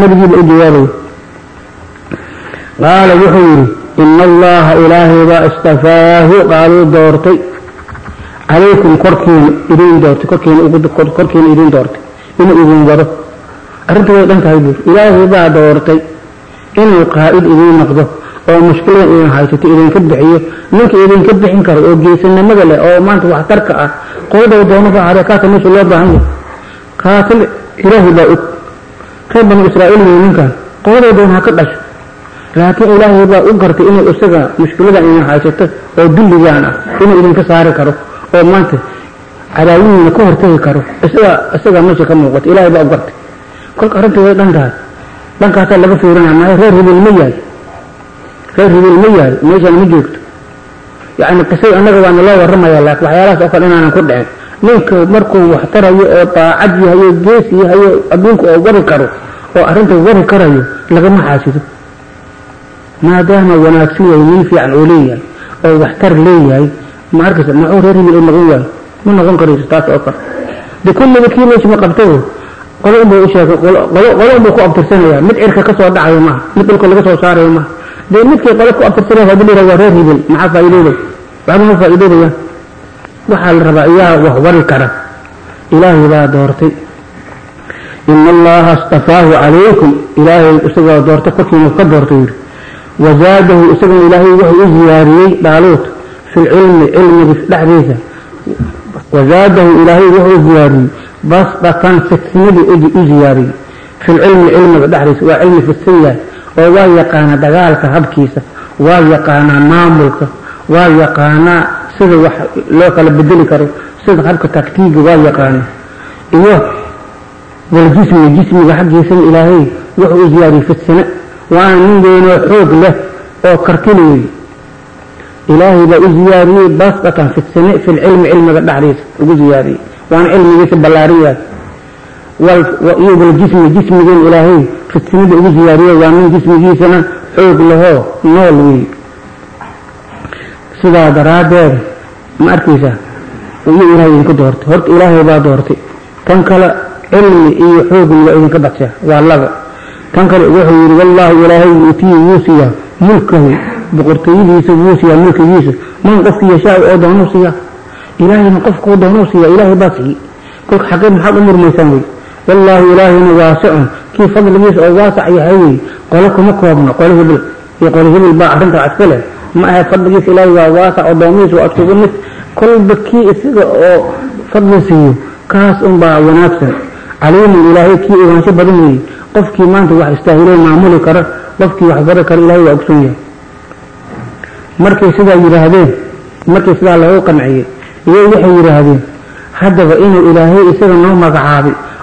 nabigiiba u jawaabay. Qaala wuxuu yidhi ina allaha ilaahay baa istafaahu qaaluu doortay. Calaykum korkiina idin doortay korkiina korkiina idin doortay inuu idin wado. Arrinta way dhan tahay buuri ilaahay baa doortay inuu qaa'id idiin noqdo oo mushkiladan idin haysato idinka bixiyo. Ninka idinka bixin karo oo geesinimada leh oo maanta waxtarka ah qoladay doonaba ahade kaasa meesha loo baahan yahay. Kaasa ilaahay baa og. Reer banu israa'iil wey ninkan qoladay doon ha ka dhasho laakiin ilaahay baa u gartay inuu isaga mushkiladan idin haysato oo dulligaan ah inuu idinka saari karo oo maanta cadaawihiina ka hortagi karo isaga isagaa meesha ka muuqata. Ilaahay baa u gartay kolka arrinta way dhan tahay dhankaasaa laga fiirinaya maayo reer hibil ma yahay reer hibil ma yahay meeshaan ma joogto. Yacni qisada annaga waana loo warramaya laakiin waxyaalahaas oo kale inaanan ku dhicin. Ninka markuu wax tarayo oo daacad yahayo gees yahayo adduunka oo wari karo oo arrinta wari karayo lagama xaasido maadaama wanaagsan yahay nin fiican oo leeyahay oo waxtar leeyahay ma arkaysa maxuu reer hibil u noqon waayo? Ma noqon karayso taas oo kale. De kulliba kii meesha ma qabto qolo unbuu u sheegay qolo qolo unbuu ku abtirsanaya mid cirka ka soo dhacayo maaha mid dhulka laga soo saarayo maaha dee midkii qolo ku abtirsanaya haddii la waa reer hibil maxaa faa'iidoobay waxba ma faa'iidoobaya waxaa la rabaa iyaa wax wari kara ilaahay baa doortay ina allaha astafaahu calaykum ilaahay isagoo doortay korkiina ka doortay yidhi wazaadahu isagana ilaahay wuxuu u ziyaariyey dhaaluut fi lcilmi cilmiga dhexdiisa wazaadahu ilaahay wuxuu ziyaariyey basdatan fidsinadii u ziyaariyey fi lcilmi cilmiga dhexdiisa waa cilmi fidsan yahay oo waa yaqaanaa dagaalka habkiisa waa yaqaanaa maamulka waa yaqaanaa sida wax loo kala bedeli karo sida habka taktiiga waa yaqaanaa iyo waljismi jismiga xaggiisana ilaahay wuxuu u ziyaariyey fidsane waana nin weynoo xoog leh oo kartili wey ilaahay baa u ziyaariyey basdatan fidsane fi lcilmi cilmiga dhexdiisa ugu ziyaariyey waana cilmigiisa ballaarin yahay iyo waljismi jismigan ilaahay fidsanada ugu ziyaariye waa nin jismigiisana xoog lahoo nool wey sidaa daraaddeed ma arkaysaa? Iyo ilaahay idinku doortay. Horta ilaahay baa doortay. Tan kale cilmi iyo xoogni waa idinka badshaa waa laba. Tan kale wuxuu yidhi wallaahu ilaahay yuutiyi wuu siiyaa mulkahu boqortooyadiisa wuu mulkigiisa. Man qofkii yashaa oo doonuu siiyaa ilaahayna qofkuu doonuu siiyaa ilaahay baa siiyey kolka xaqeed maxaad u murmaysaan wey wallaahu ilaahayna waasicun kii fadligiisa oo waasac yahay wey qole kuma koobno qole hibil iyo qole hibil baa arrintaa iska leh ma ahe fadligiisa ilaahay waa waasac odoomihiisa waa iskugu mid kolba kii isaga oo fadli siiyo kaas unbaa wanaagsan caliimun ilaahay kii ogaansho badan weeye qofkii maanta wax istaahilay maamuli kara qofkii wax bari kara ilahay waa ogson yahay markay sidaa yidhaahdeen markii sidaa loogu qanciyey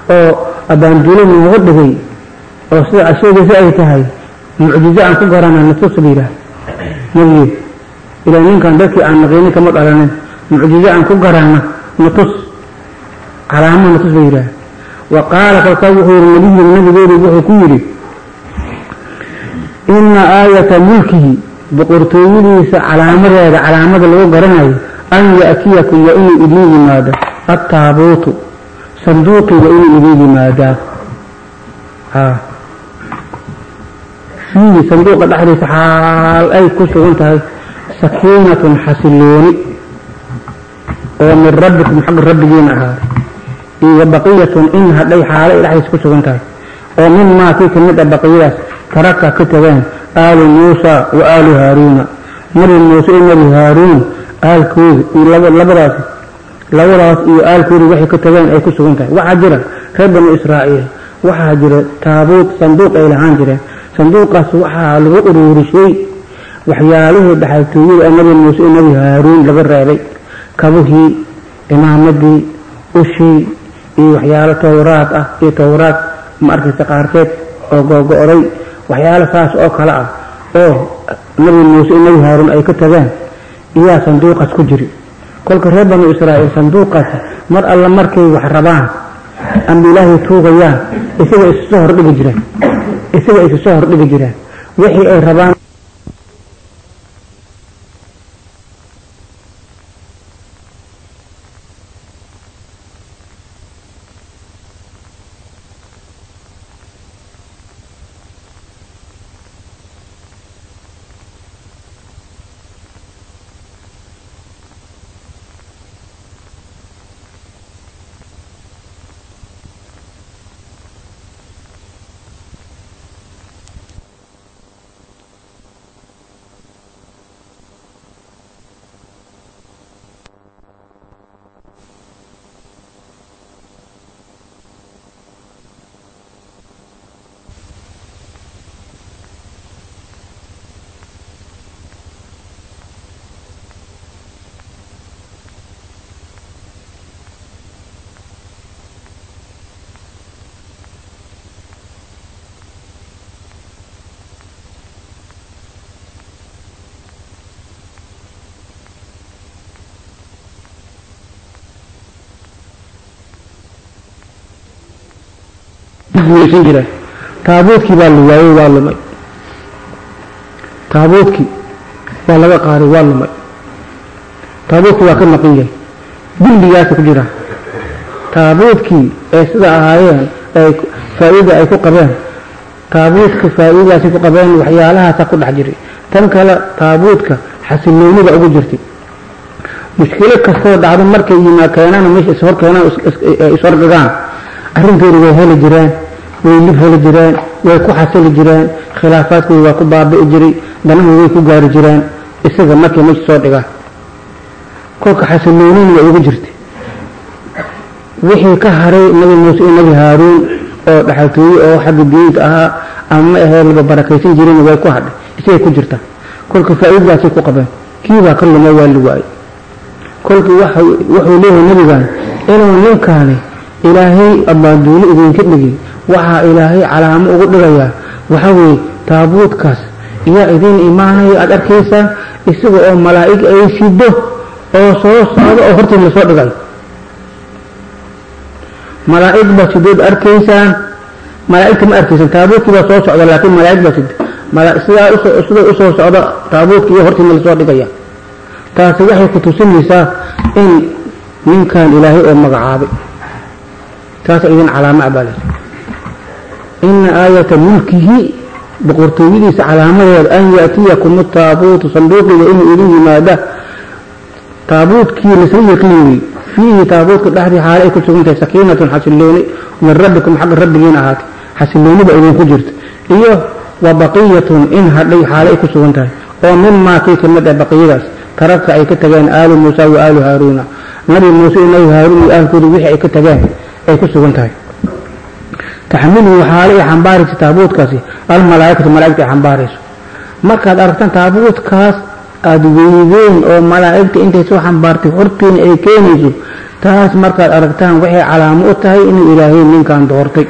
oo abaandulo nooga dhigay oo sida asheegaysa ay tahay mucjizo aan ku garana natus la yidhaah nabigeed ilaa ninkan dadkii aan naqiini kama dhalanin mucjizo aan ku garana natus calaamo natus la yidhaah wa qaala kalkaa wuxuu yihi nabiyu nabigeedu wuxuu ku yidhi ina aayata mulkihi boqortooyadiisa calaamadeeda calaamada lagu garanayo an ya'tiyakum waa inuu idiin yimaado attaabuutu sanduuqii waa inuu idiin yimaadaa fiihi sanduuqa dhexdiisa xaal ay ku sugan tahay sakiinatun xasilooni oo min rabbikum xagga rabbigiina ahaaday iyo baqiyatun in hadhay xaalo ay dhexdiisa ku sugan tahay oo min maa kii ka mid a baqiyadaas taraka ka tageen aalu muusa labadaas iyo aalkooda waxay ka tageen ay ku sugan tahay. Waxaa jira reer banu israa'iil waxaa jira taabuut sanduuq ay lahaan jireen. Sanduuqaas waxaa lagu uruurishay waxyaalihii dhaxaltooyada ee nabi muuse nabi haaruun laga reebay. Kabuhii imaamadii ushii iyo waxyaalo towraad ah iyo towraad ma arkaysa qaarkeed oo googo-day waxyaalo saas oo kale ah oo nabi muuse nabi haaruun ay ka tageen iyaa sanduuqaas ku jiri kolka reer banu israa'iil sanduuqaas mar alla markay wax rabaan amba ilaahay tuugayaan isaga isu soo hordhigi jireen. Isaga isu hordhigi jireen. Wixii ay rabaan guulaysan taabuudkii baa la waayey waa lumay taabuudkii waa laga qaaday waa lumay taabuudkii waa ka maqan yahay dilligaasa ku jira taabuudkii ee sida ahaayeen ay faa'iida ay ku qabeen taabuudka faa'iidadaasay ku qabeen waxyaalahaasa ku dhex jiray tan kale taabuudka xasiloonida ugu jirtay mushkilo kastoo dhacdo markay yimaa keenaan meesha ishor keenaan ishordhigaan arrintooda way heli jireen way lib heli jireen way ku xasili jireen khilaafaadkooda waa ku baabi'i jiray danahooda way ku gaari jireen isaga markay meesha soo dhigaan kolka xasiloonina way ugu jirtay. Wixii ka haray nabi muuse iyo nabi haaruun oo dhaxaltooye oo xagga diinta ahaa ama ma ahee laba barakaysan jirin way ku hadhay isagay ku jirtaa kolka faa'iidadaasay ku qabeen. Kiibaa ka lumay waa la waayey. Kolka wuxuu leeyahay nabigan inuu ninkaani ilaahay abaaduulo idinka dhigi. Waxaa ilaahay calaamo ugu dhigayaa waxaa weeye taabuudkaas iyaa idin imaanaya aada arkaysaan isaga oo malaa'ig ay sido oo soo socdo oo hortiin la soo dhigay malaa'ig baa sidood arkaysaan malaa'igta ma arkaysaan taabuudkii baa soo socda laakiin malaa'ig baa sid sidaa siday u soo socda taabuudkii iyo hortiina la soo dhigaya. Taasi waxay ku tusinaysaa in ninkan ilaahay oo magacaabay taas idin calaamo abaa leh ina aayata mulkihi boqortooyadiisa calaamadeeda an yaatiyakum taabuutu sanduuqiga inuu idin yimaada taabuutkii lasla yaqiiniyey fiihi taabuutka dhexdii xaale ay ku sugan tahay sakiinatun xasilooni min rabbikum xagga rabbigiina ahaatay. Xasilooniba idinku jirta iyo wa baqiyatun in hadhay xaale ay ku sugan tahay. Oo mimaa kii ka mid ah baqiyadaas. Taraka ay ka tageen aalu muusa wa aalu haaruuna. Nabi muuse iyo nabi haaruun iyo aalkooda wixii ay ka tageen ay ku sugan tahay. Taxmiluhu xaale ay xambaaraysa taabuutkaasi almalaa'ikatu malaa'igta ay xambaarayso. Markaad aragtaan taabuutkaas aada weydeen oo malaa'igta intay soo xambaartay hortiina ay keenayso taas markaad aragtaan waxay calaamo u tahay inuu ilaahay ninkan doortay.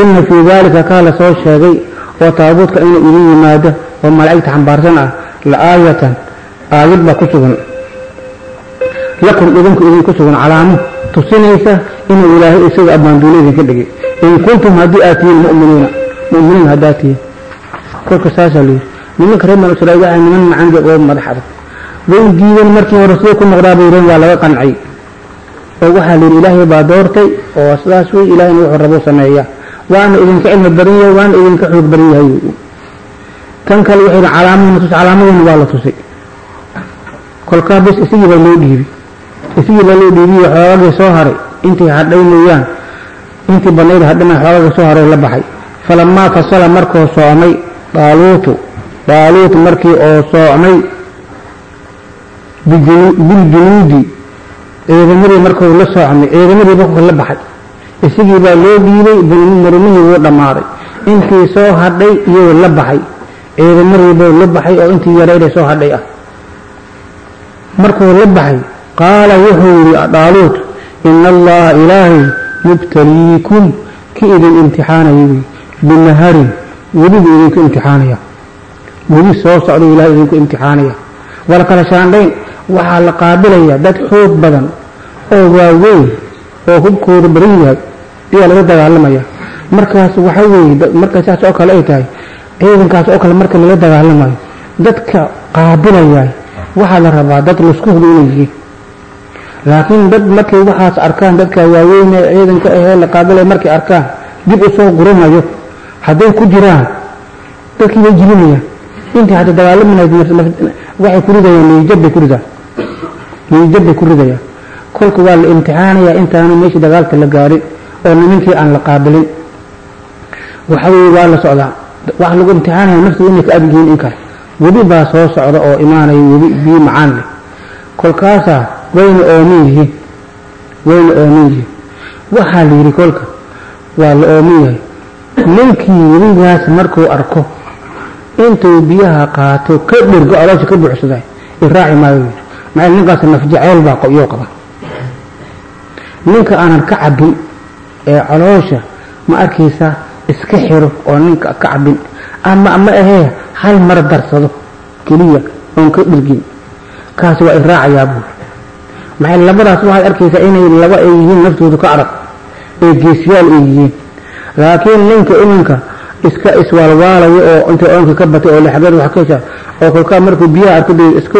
Ina fii daalika kaa la soo sheegay oo taabuutka inuu idin yimaado oo malaa'igta xambaarsan ah la aayatan aayad baa ku sugan. Lakum idinku idinku sugan calaamo tusinaysa inuu ilaahay isaga abbaanduulo idinka dhigay. In kuntum haddii aad tihiin muminiina muminiin haddaad tihiin. Kolka saasaa layidhi nimanka reer banu israiil waxaa niman macandi oo madax adag. Way diideen markii hore siday ku noqdaa bay yidheen waa laga qancay. Oo waxaa layidhi ilaahay baa doortay oo sidaas wey ilaahayna wuxuu rabo sameeya waana idinka cilmi badan yahay waana idinka xoog badan yahay. Tan kale waxay calaamadiina tus calaamadina waa la tusay. Kolkaa bes isigii baa loo dhiibi isigii loo dhiibiyo xoogagii soo haray intay hadhay mooyaan intii badnayd hadhana xoogagii soo haray la baxay. Falamaa fasala markuu soomay daaluutu daaluut markii oo soomay biljunuudi ciidamadii markuu la soocmay ciidamadii markuu la baxay. Isigii baa loo dhiibay murmihii wuu dhammaaday. Intii soo hadhay iyuu la baxay ciidamadii buu la baxay oo intii yarayday soo hadhay ah. Markuu la baxay qaala wuxuu yidhi daaluut ina allaha ilaahay mubtaliikum ki idin imtixaanaya wy binaharin webigu idinku imtixaanaya. Webi soo socda ilahay idinku imtixaanaya. Wala kala shaandhayn waxaa la qaabilaya dad xoog badan oo waaweyn oo hubkooda badan yahay ayaa laga dagaalamaya. Markaas waxa weeye marka saas oo kale ay tahay ciidankaas oo kale marka laga dagaalamayo dadka qaabilaya waxaa la rabaa dad lasku hubo inay yihiin laakiin dad markay waxaas arkaan dadka waaweyn ee ciidanka ahee la qaabilaya markay arkaan dib u soo guranayo hadday ku jiraan dadkii bay jilinayaan intii hadda dagaalaminayd waxay ku ridayaan niyijab bay ku ridaan. Niyijab bay ku ridayaan. Kolka waa la imtixaanayaa intaanu meeshii dagaalka la gaarin oo nimankii aan la qaabilin waxa weeye waa la socdaa. Waxa lagu imtixaanaya naftu inay ka adyihiin in kale webi baa soo socda oo imaanaya webi biyo macaan leh. Kolkaasaa wayna oomin yihiin wayna oomin yihiin waxaa la yidhi kolka waa la oomin yahay. Ninkii webigaas markuu arko intuu biyaha qaato ka dhirgo aloosha ka buuxsaday iraaci maayo maxaa ninkaas nafjaceyl baa iyuu qaba ninka aanan ka cabin ee caloosha ma arkaysa iska xiro oo ninka ka cabin ama ma ahee hal mar darsado keliya oon ka dhirgin kaasi waa iraacayaa buur maxay labadaas waxaad arkaysaa inay laba ay yihiin naftoodu ka adag ee geesyaal ay yihiin. Laakiin ninka iminka iska iswaalwaalayo oo inta oonka ka batay oo lexgeed wax ka oo kolkaa markuu biyaha arko dee isku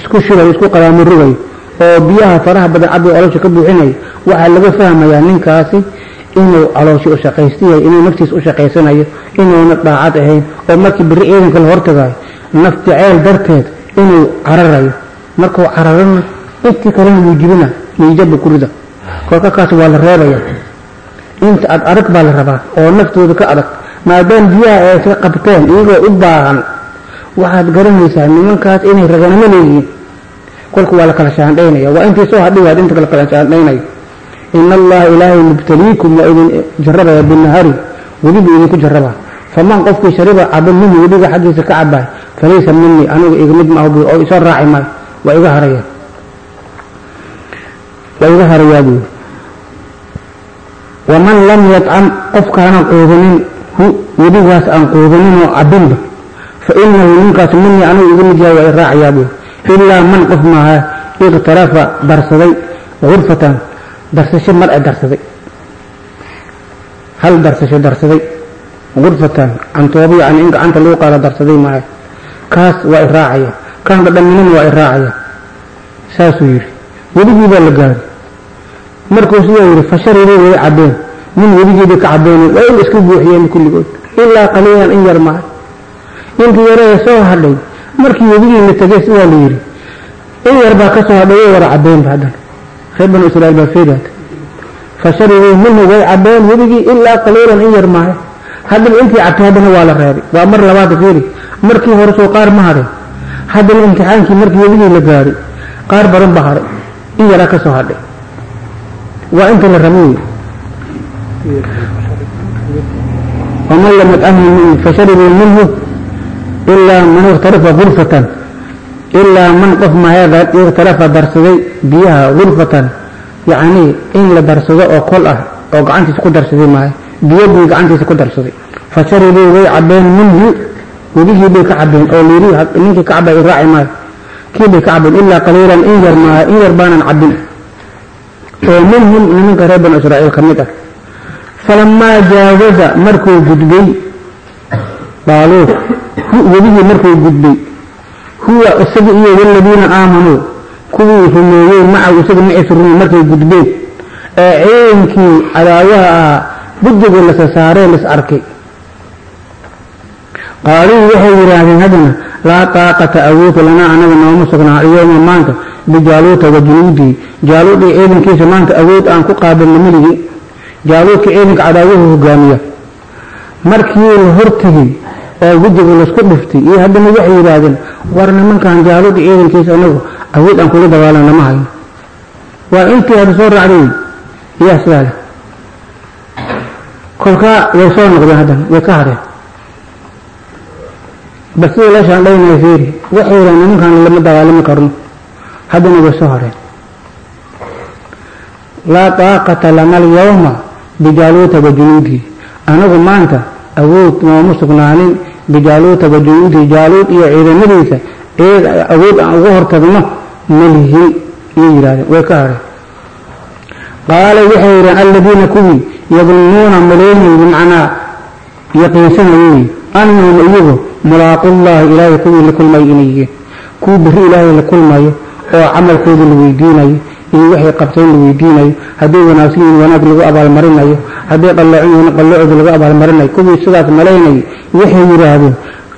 isku shubayo isku qalaamo rogayo oo biyaha faraha badan cabbi caloosha ka buuxinayo waxaa laga fahmayaa ninkaasi inuu caloosha u shaqaysta yahay inuu naftiisa u shaqaysanayo inuuna dhaacad ahayn oo markii beri ciidanka la hortagayo naf jaceyl darteed inuu cararayo. Markuu cararana intii kalena wuu jibina niijaba ku rida. Kolka kaas waa la reebaya inta ad adag baa la rabaa oo naftooda ka adag. Maadaama biyaha ay ka qabteen iyagoo u baahan waxaad garanaysaa nimankaas inay raganimo leeyihiin. Kolka waa la kala shaandhaynaya waa intii soo hadhi waad inta kala kala shaandhaynayo in allaha ilaahay mubtaliikum waa idin jarabaya binahari webigu idinku jaraba faman qofkii shariba caba minhu webiga xaggiisa ka cabaay falaysa minii aniga iga mid maaho oo isoo raaci maayo waa iga haraya harayaa buuri waman lam yadcam qofkaanan quudanin hu webigaas aan quudanin oo cabinba fa inahu ninkaas minii anigu iga mid yahay waa i raacayaa buuri ilaa man qof maaha iqtarafa darsaday gurfatan darsasho mar e darsaday. Hal darsasho darsaday gurfatan cantooba yani in gacanta lagu qaada darsaday maaha. Kaas waa i raacaya kaan dhadhaminana waa i raacaya saasuu yidhi. Webigii baa la gaaray markuu sidaa yidhi fasharibay way cabbeen. Min webigiibay ka cabbeen. Waa in iska buuxiyeen kulligood. Ilaa qaliilan in yar maaha intii yaree soo hadhay markii webigii la tegay sidaa la yidhi in yar baa ka soo hadhay way wada cabbeenba haddana reer banu israa'iil baa feedaata fasharibuu minhu way cabbeen webigii ilaa qaliilan in yar maaha haddana intii cabtay haddana waa la reebay waa mar labaada feeri markii hore soo qaar ma hadhay haddana imtixaankii markii webigii la gaaray qaar badan baa hadhay in yaraa ka soo hadhay waa inta la rabo wey waman lam yadcamhu minhu fasharibuu minhu ilaa man ikhtarafa gurfatan ilaa man qof maheeda ikhtarafa darsaday biyaha gurfatan yacnii in la darsado oo kol ah oo gacantiisa ku darsaday maayo biyo buu gacantiisa ku darsaday. Fasharibuu way cabbeen minhu webigii bay ka cabbeen oo liiri ninkii ka cabay raaci maayo kii bay ka cabbeen ilaa qaliilan in yar maaha in yar baanan cabbin oo minhum nimanka reer banu israa'iil ka mid ah. Falamaa jaawaza markuu gudbay baaluud webigii markuu gudbay huwa isaga iyo waladiina aamanuu kuwii rumeeyey macahu isaga maciisa rumey markay gudbeen ee ciidankii cadaawaha ahaa bujiga lasa saaree las arkay qaaluu waxay yidhaahdeen haddana laa taaqata awood lanaa anaga nooma sugnaa alyowma maanta bijaaluuta wa junuudihi jaaluud iyo ciidankiisa maanta awood aan ku qaabilna meligii jaaluudka ciidanka cadaawuhu hogaamiya markii la hortegey oo wejiga la isku dhuftay iyo haddana waxay yidhaahdeen war nimankan jaaluud ciidankiisa anagu awood aan kula dagaalana ma hayo waa intii hadda soo raacday yaa sidaale kolkaa way soo noqdeen haddana way ka hadheen bal sida loo shaandhaynaya fiiri. Waxay yidhahdeen nimankan lama dagaalami karno. Haddana way soo hadheen laa daaqata lana alyawma bijaaluuta wa junuudihi. Anagu maanta awood nooma sugnaanin bijaaluuta wa junuudihi. Jaaluud iyo ciidamadiisa eed awood aan ugu hortagno ma lihin iyay yidhahdeen way ka hadheen qaala waxay yidhaheen aladiina kuwii yadunnuuna malaynay bimacnaa yaqiinsanayey annahum iyagu mulaaqullahi ilaahay kuwii la kulmayo inay yihiin. Kuwii berri ilaahay la kulmayo oo camalkooda la weydiinayo iyo waxay qabteen la weydiinayo hadday wanaagsan wanaag lagu abaalmarinayo hadday qalloocan yihiin lagu abaalmarinayo kuwii sidaas malaynayay waxay yidhaahdeen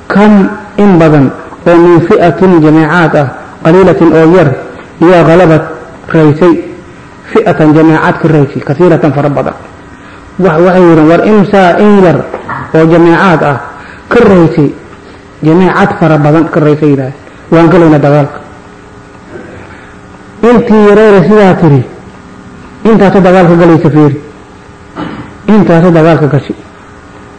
kam in badan oo min fi'atin jamiicaad ah qaliilatin oo yar iyo halabad raysay? Fi'atan jamiicad ka raysay kasiiratan fara badan. Waxay yidheen war imsaa in yar oo jamiicaad ah ka raysay jamiicad fara badan ka raysay yidhahdeen waan gelayna dagaalka. Intii yareere sidaa tiri intaasu dagaalka galaysa fiiri. Intaasu dagaalka gashi.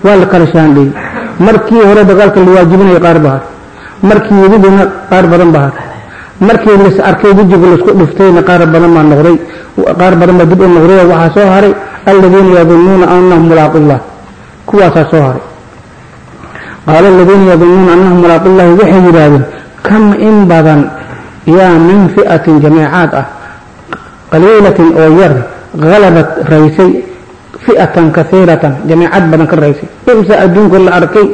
Waa la kala shaandhiyey markii hore dagaalka la waajibinaya qaar bahar markii webidina qaar badan bahar markii las arkay wejiga la isku dhuftayna qaar badan baa noqday. Qaar badan baa dib u noqday waxaa soo haray aladiina yadunnuuna annahum mulaaqullah kuwaasaa soo haray qaala aladiina yadunnuuna annahum mulaaqullahi waxay yidhaahdeen kam in badan yaa min fi'atin jamiicaad ah qaliilatin oo yar halabad raysay fi'atan kasiiratan jamiicad badan ka raysay. Imsa adduunka la arkay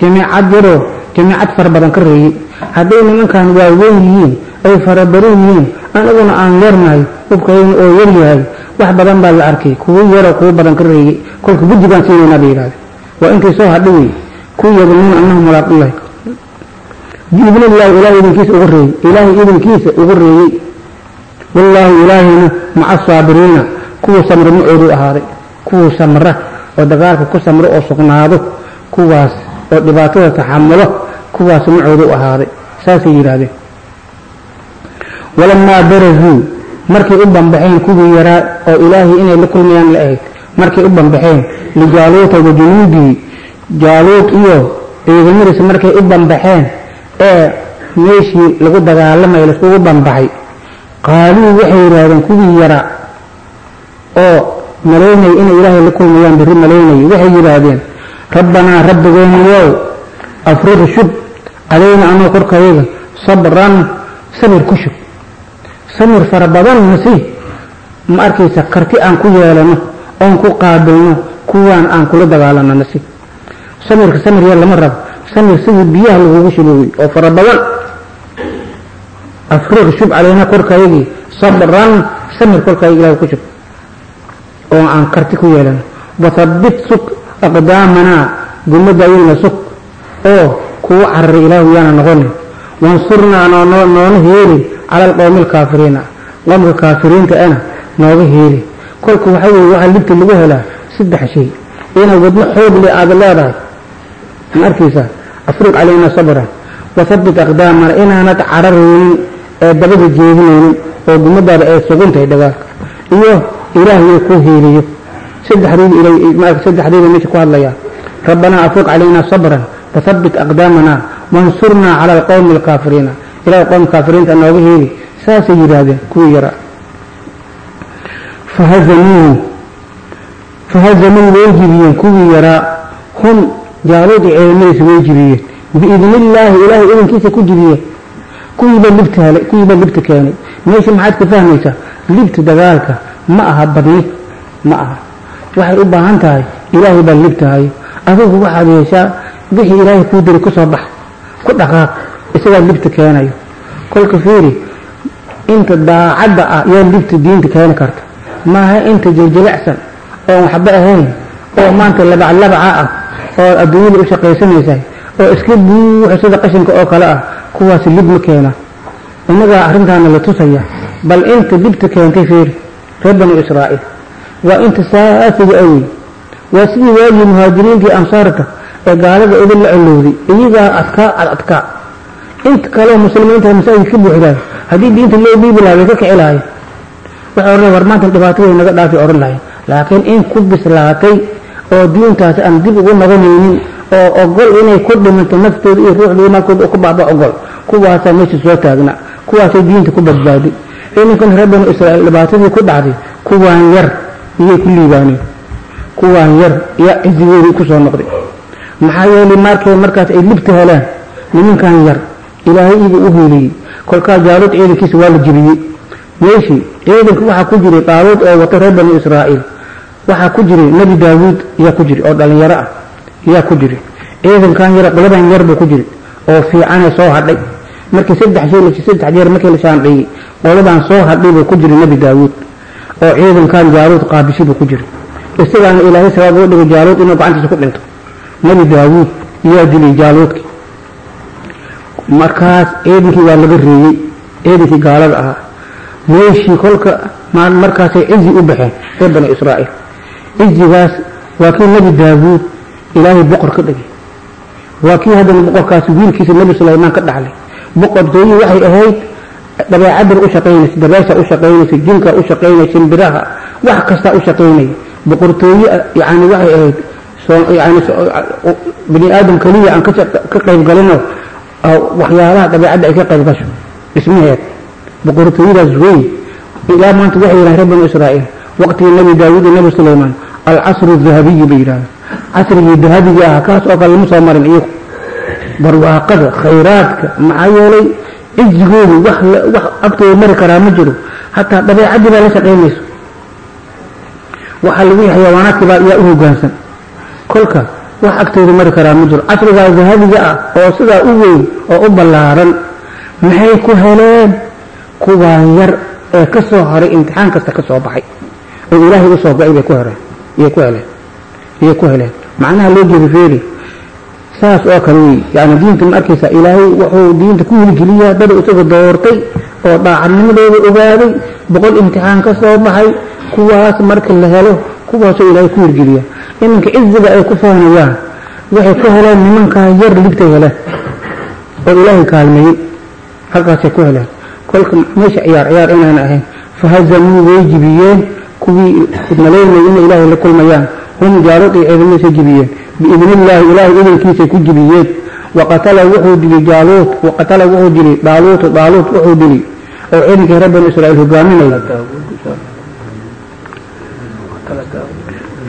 jamiicad yaroo jamiicad fara badan ka reeyey hadday nimankan waaweyn yihiin ay farabadan yihiin aniguna aan yarnahay hubkayna oo yar yahay wax badan baa la arkay. Kuwo yaroo kuwo badan ka reeyey kolka guddi baan siinaynaa bay yidhahde waa intay soo hadha wey kuwa yadunnuuna annahum mulaaqullahi biidni illaahi ilahay idinkiisa ugu reeyey ilaahay idinkiisa ugu reeyey. Wallaahu ilaahayna maca asaabiriina kuwa samra macoodu ahaaday kuwa samra oo dagaalka ku samro oo sugnaado kuwaas oo dhibaatada taxamulo kuwaas macoodu ahaaday. Saasay yidhaahdeen. Walamaa barazuu markay u bambaxeen kuwii yaraa oo ilaahay inay la kulmayaan la ahayd markay u bambaxeen lijaaluuta wa junuudihi jaaluud iyo ciidamadiisa markay u bambaxeen ee meeshii lagu dagaalamaya laiskugu bambaxay. Qaaluu waxay yidhaahdeen kuwii yaraa oo malaynaya inay ilaahay la kulmayaan berri malaynaya waxay yidhaahdeen rabbanaa rabbigeeniyow afriq shub calayna anoo korkayaga sabran sabir ku shub. Samir fara badan nasi ma arkaysa karti aan ku yeelano oon ku qaabilno kuwaan aan kula dagaalano nasi. Samirka samir yar lama rabo. Samir sidii biyaha lagugu shubowey oo fara badan. Afriq shub calayna korkayagii sabran samir korkayga ilahay ku shub. Oo aan karti ku yeelano wathabbit sug aqdaamanaa gummadda ayagna sug oo kugu cararay ilaahu yaana noqonin wansurnaa noona heeli cala alqowmi alkaafiriina qowmka kaafiriinta ana nooga heeli kolka waxa weye waxaa libta lagu helaa saddex shay. Inaad wadno xoog le aada leedahay. Ma arkaysaa? Afriq calayna sabran. Wathabbit aqdaamana inaanad cararaynin ee dabada jeedinaynin oo gumadaada ay suguntahay dagaalka iyo ilaahay ku heeliyo saddexdiiba meesha ku hadlayaa rabbanaa afriq calayna sabran wathabbit aqdaamana wansurnaa cala alqowmi alkaafiriina. Ilahay qowm kaafiriinta nooga heeli saasay yidhaahdeen kuwii yaraa fahazamuu fahazamuu way jibiyeen kuwii yaraa hum jaaluud ciidamadiisa way jibiyeen biidni illaahi ilaahay idankiisa ku jibiyeen kuwiiba libta helay kuwiiba libta keenay meesha maxaad ka fahmaysaa libta dagaalka ma aha badni ma aha waxay u baahan tahay ilaahay baa libtahayo adigu waxaad yeeshaa wixii ilaahay kuu diray ku soo bax ku dhaqaaq isagaa libta keenayo kolka fiiri inta daacadda ah yaa libta diinta keeni karta maaha inta jiljilicsan oon waxba ahayn oo maanta labaclabaca ah oo adduunyada u shaqaysanaysa oo iska buuxa sida qashinka oo kale ah kuwaasi lib ma keena. Innagaa arrintaana la tusaya bal inta libta keentay fiiri reer banu israa'iil. Waa inta saasiga awey waa sidii waagii muhaajiriintii ansaarka ee gaalada idin la colowday iyagaa adkaa ad adkaa. Inta kaleo muslimiinta masaajid ka buuxdaay haddii diinta loo dhiibi lahaa way ka kici lahay waxay odhan war maanta dhibaatada naga dhaafi odhan lahay. Laakiin in ku bislaatay oo diintaas aan dib ugu noqonaynin oo ogol inay ku dhimanto naftooda iyo ruuxda maalkooda ku baaba ogol kuwaasaa meesha soo taagna kuwaasay diinta ku badbaaday ininkan reer banu israa'iil dhibaatadii ku dhacday kuwaan yar iyay ku liibaaneen kuwaan yar yaa cizigoodii ku soo noqday. Maxaa yeelay markay markaas ay libta helaan nimankan yar ilaahay iyaga u hiiliyey. Kolkaa jaaluud ciidankiisa waa la jebiyey meeshii ciidanka waxaa ku jiray daaluud oo wata reer banu israa'iil. Waxaa ku jiray nebi daawuud yaa ku jiray oo dhallinyaro ah yaa ku jiray. Ciidankan yar qoladan yar buu ku jiray oo fiicane soo hadhay. Markii saddex shey saddex jeer markii la shaandhiyey qoladan soo hadhay buu ku jiray nebi daawuud oo ciidankan jaaluud qaabishi buu ku jiray. Isagaana ilaahay sabaab uga dhigay jaaluud inuu gacantiisa ku dhinto. Nebi daawuud yaa dilay jaaluudkii markaas ciidankii waa laga reeyey. Ciidankii gaalada ahaa meeshii kolka markaasay cizi u baxeen reer banu israa'iil. Cizigaas waa kii nebi daawuud ilaahay boqor ka dhigay. Waa kii haddana boqorkaasi wiilkiisa nebi sulaymaan ka dhaxlay. Boqortooyii waxay ahayd dabeecaddan u shaqaynaysa dabeesha u shaqaynaysa jinka u shaqaynaysa shimbiraha wax kastaa u shaqaynaya boqortooye yani waxay ahayd yani bini aadam keliya aan ka qayb galino waxyaalaha dabeecadda ay ka qayb gasho. Dhismaheed boqortooyadaas weyn. Ilaa maanta waxay yidhahan reer banu israa'iil waqtigii nebi daawuud iyo nebi sulaymaan alcasru dahabiyi bay yidhahdeen. Casrigii dahabigii ahaa kaas oo kale lama soo marin iyagu barwaaqada khayraadka maxaa yeelay cizigoodu wax wax agtooda mari karaa ma jiro. Hataa dabeecaddii baa la shaqaynayso. Waxaa lagu xayawaanaadkii baa yaa u hoggaansan kolka wax agtooda mari karaa ma jiro. Casrigaa dahabiga ah oo sidaa u weyn oo u ballaaran maxay ku heleen kuwaan yar ee ka soo haray imtixaan kasta ka soo baxay oo ilaahay u soo go'ay bay ku hereen iyay ku heleen iyay ku heleen. Macnaha loo jeeda feeri saas oo kale wey yani diinta ma arkaysa ilaahay wuxuu diinta ku wiligeliyaa dad isaga doortay oo daacadnimadooda ogaaday boqol imtixaan ka soo baxay kuwaas marka la helo kuwaasoo ilaahay ku wirgeliya iminka ciziga ay ku faanayaan waxay ka heleen nimankaa yar libtay heleen oo ilaahay kaalmeeyey halkaasay ku heleen kolka meesha ciyaar ciyaar inaan ahayn. Fahazamuu way jibiyeen. Kuwii malaynay inay ilaahay la kulmayaan. Hum jaalud iyo ciidamadiisa jibiyeen. Biidni illaahi ilaahay idankiisay ku jibiyeen. Waqatala wuxuu dili jaaluut. Waqatala wuxuu dili daaluutu daaluut wuxuu dili oo ciidankii reer banu israa'iil hogaaminaya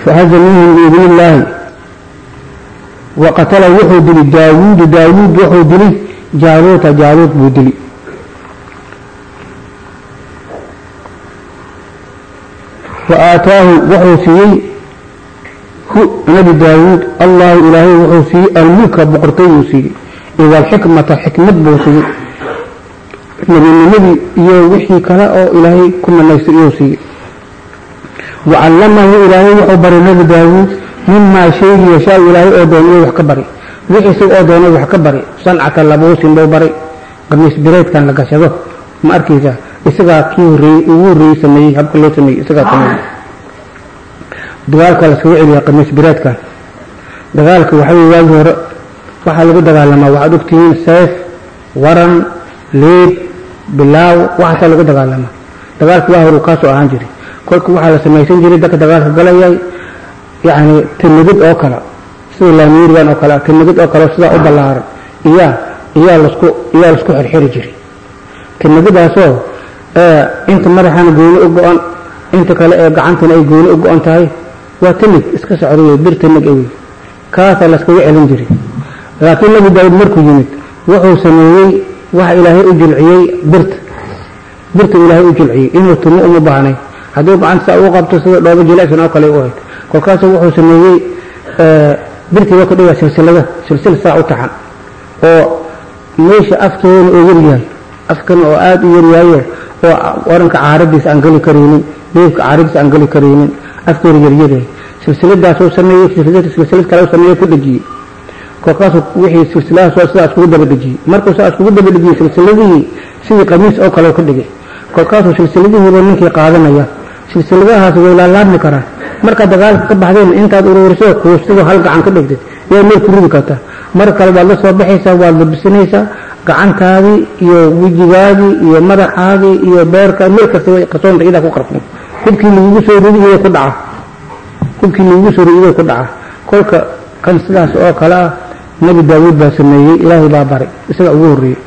fahazamuuhum biidni illaahi waqatala wuxuu dili daawuudu daawuud wuxuu dili jaaluuta. Jaaluut buu dili wa aataahu wuxuu siiyey nabi daawuud allahu ilaahay wuxuu siiyey almulka boqortooyuu siiyey iyo alxikmata xikmad buu siiyey nebinimadii iyo wixii kale oo ilaahay ku manaystay iyuu siiyey wacallamahu ilaahay wuxuu baray nabi daawuud mimaa shaygii yashaa ilaahay oo doonay wax ka bari wixii isaga oo doonay wax ka bari sancata labuusin buu baray qamiis bireedkan la gashado ma arkaysaa isagaa kii ugu horreeyey sameeyey habka loo sameeyey isagaa sameeyey dagaalka laskaga celiyaa qamiis bireedkan dagaalka waxa weye waagii hore waxaa lagu dagaalamaa waxaad ogtihiin seef waran leeb bilaaw waxaasaa lagu dagaalamaa dagaalka waa horu kaasoo ahaan jiray. Kolka waxaa la samaysan jiray dadka dagaalka galayay yacni tanigid oo kale. Sida laamiirigan oo kale tanigid oo kale sidaa u ballaaran. Iyaa iyaa lasku iyaa lasku xirxiri jiray. Tanigidaasoo inta madaxana gooni u go-an inta kale ee gacantana ay gooni u go-an tahay waa tanig iska socda wey bir tanig wey kaasaa laskaga celin jiray. Laakiin nebi daawud markuu yimid wuxuu sameeyey waxa ilaahay u jilciyey birta. Birta ilaahay u jilciyey inuu tumo uma baahnay hadduu gacanta saa uu qabto sida dhoobo jilicsan oo kale u ahayd kolkaasu wuxuu sameeyey birtii waa ku dhigaa silsilado silsil saa u taxan oo meesha afkeena oo yaryahay afkan oo aada u yaryaayo oo waranka caaradiisa aan geli karaynin deebka caaradiisa aan geli karaynin afkeena yaryadahay silsiladaasuu sameeyey silsilad kale sameeye ku dhejiyey kolkaasuu wixii silsiladaas sidaa iskugu daba dhejiyey markuu saa iskugu daba dhejiyey silsiladihii sidii qamiis oo kale ka dhigay. Kolkaasuu silsiladihiiba ninkii qaadanaya. Silsiladahaas way laalaabmi karaan. Markaad dagaalka ka baxdeen intaad uruuriso kuustido hal gacan ka dhigtid. Yaa meel ku ridi kartaa mar kale waad la soo baxaysaa waad labisanaysaa gacantaadii iyo wejigaadii iyo madaxaadii iyo beerka meel kasta way qarsoonta idaa ku qarsoon hubkii lagugu soo ridi iyada ku dhaca. Hubkii lagugu soo ridi iyada ku dhaca. Kolka kan sidaas oo kale ah nebi daawuud baa sameeyey ilaahay baa baray isaga ugu horreeyey.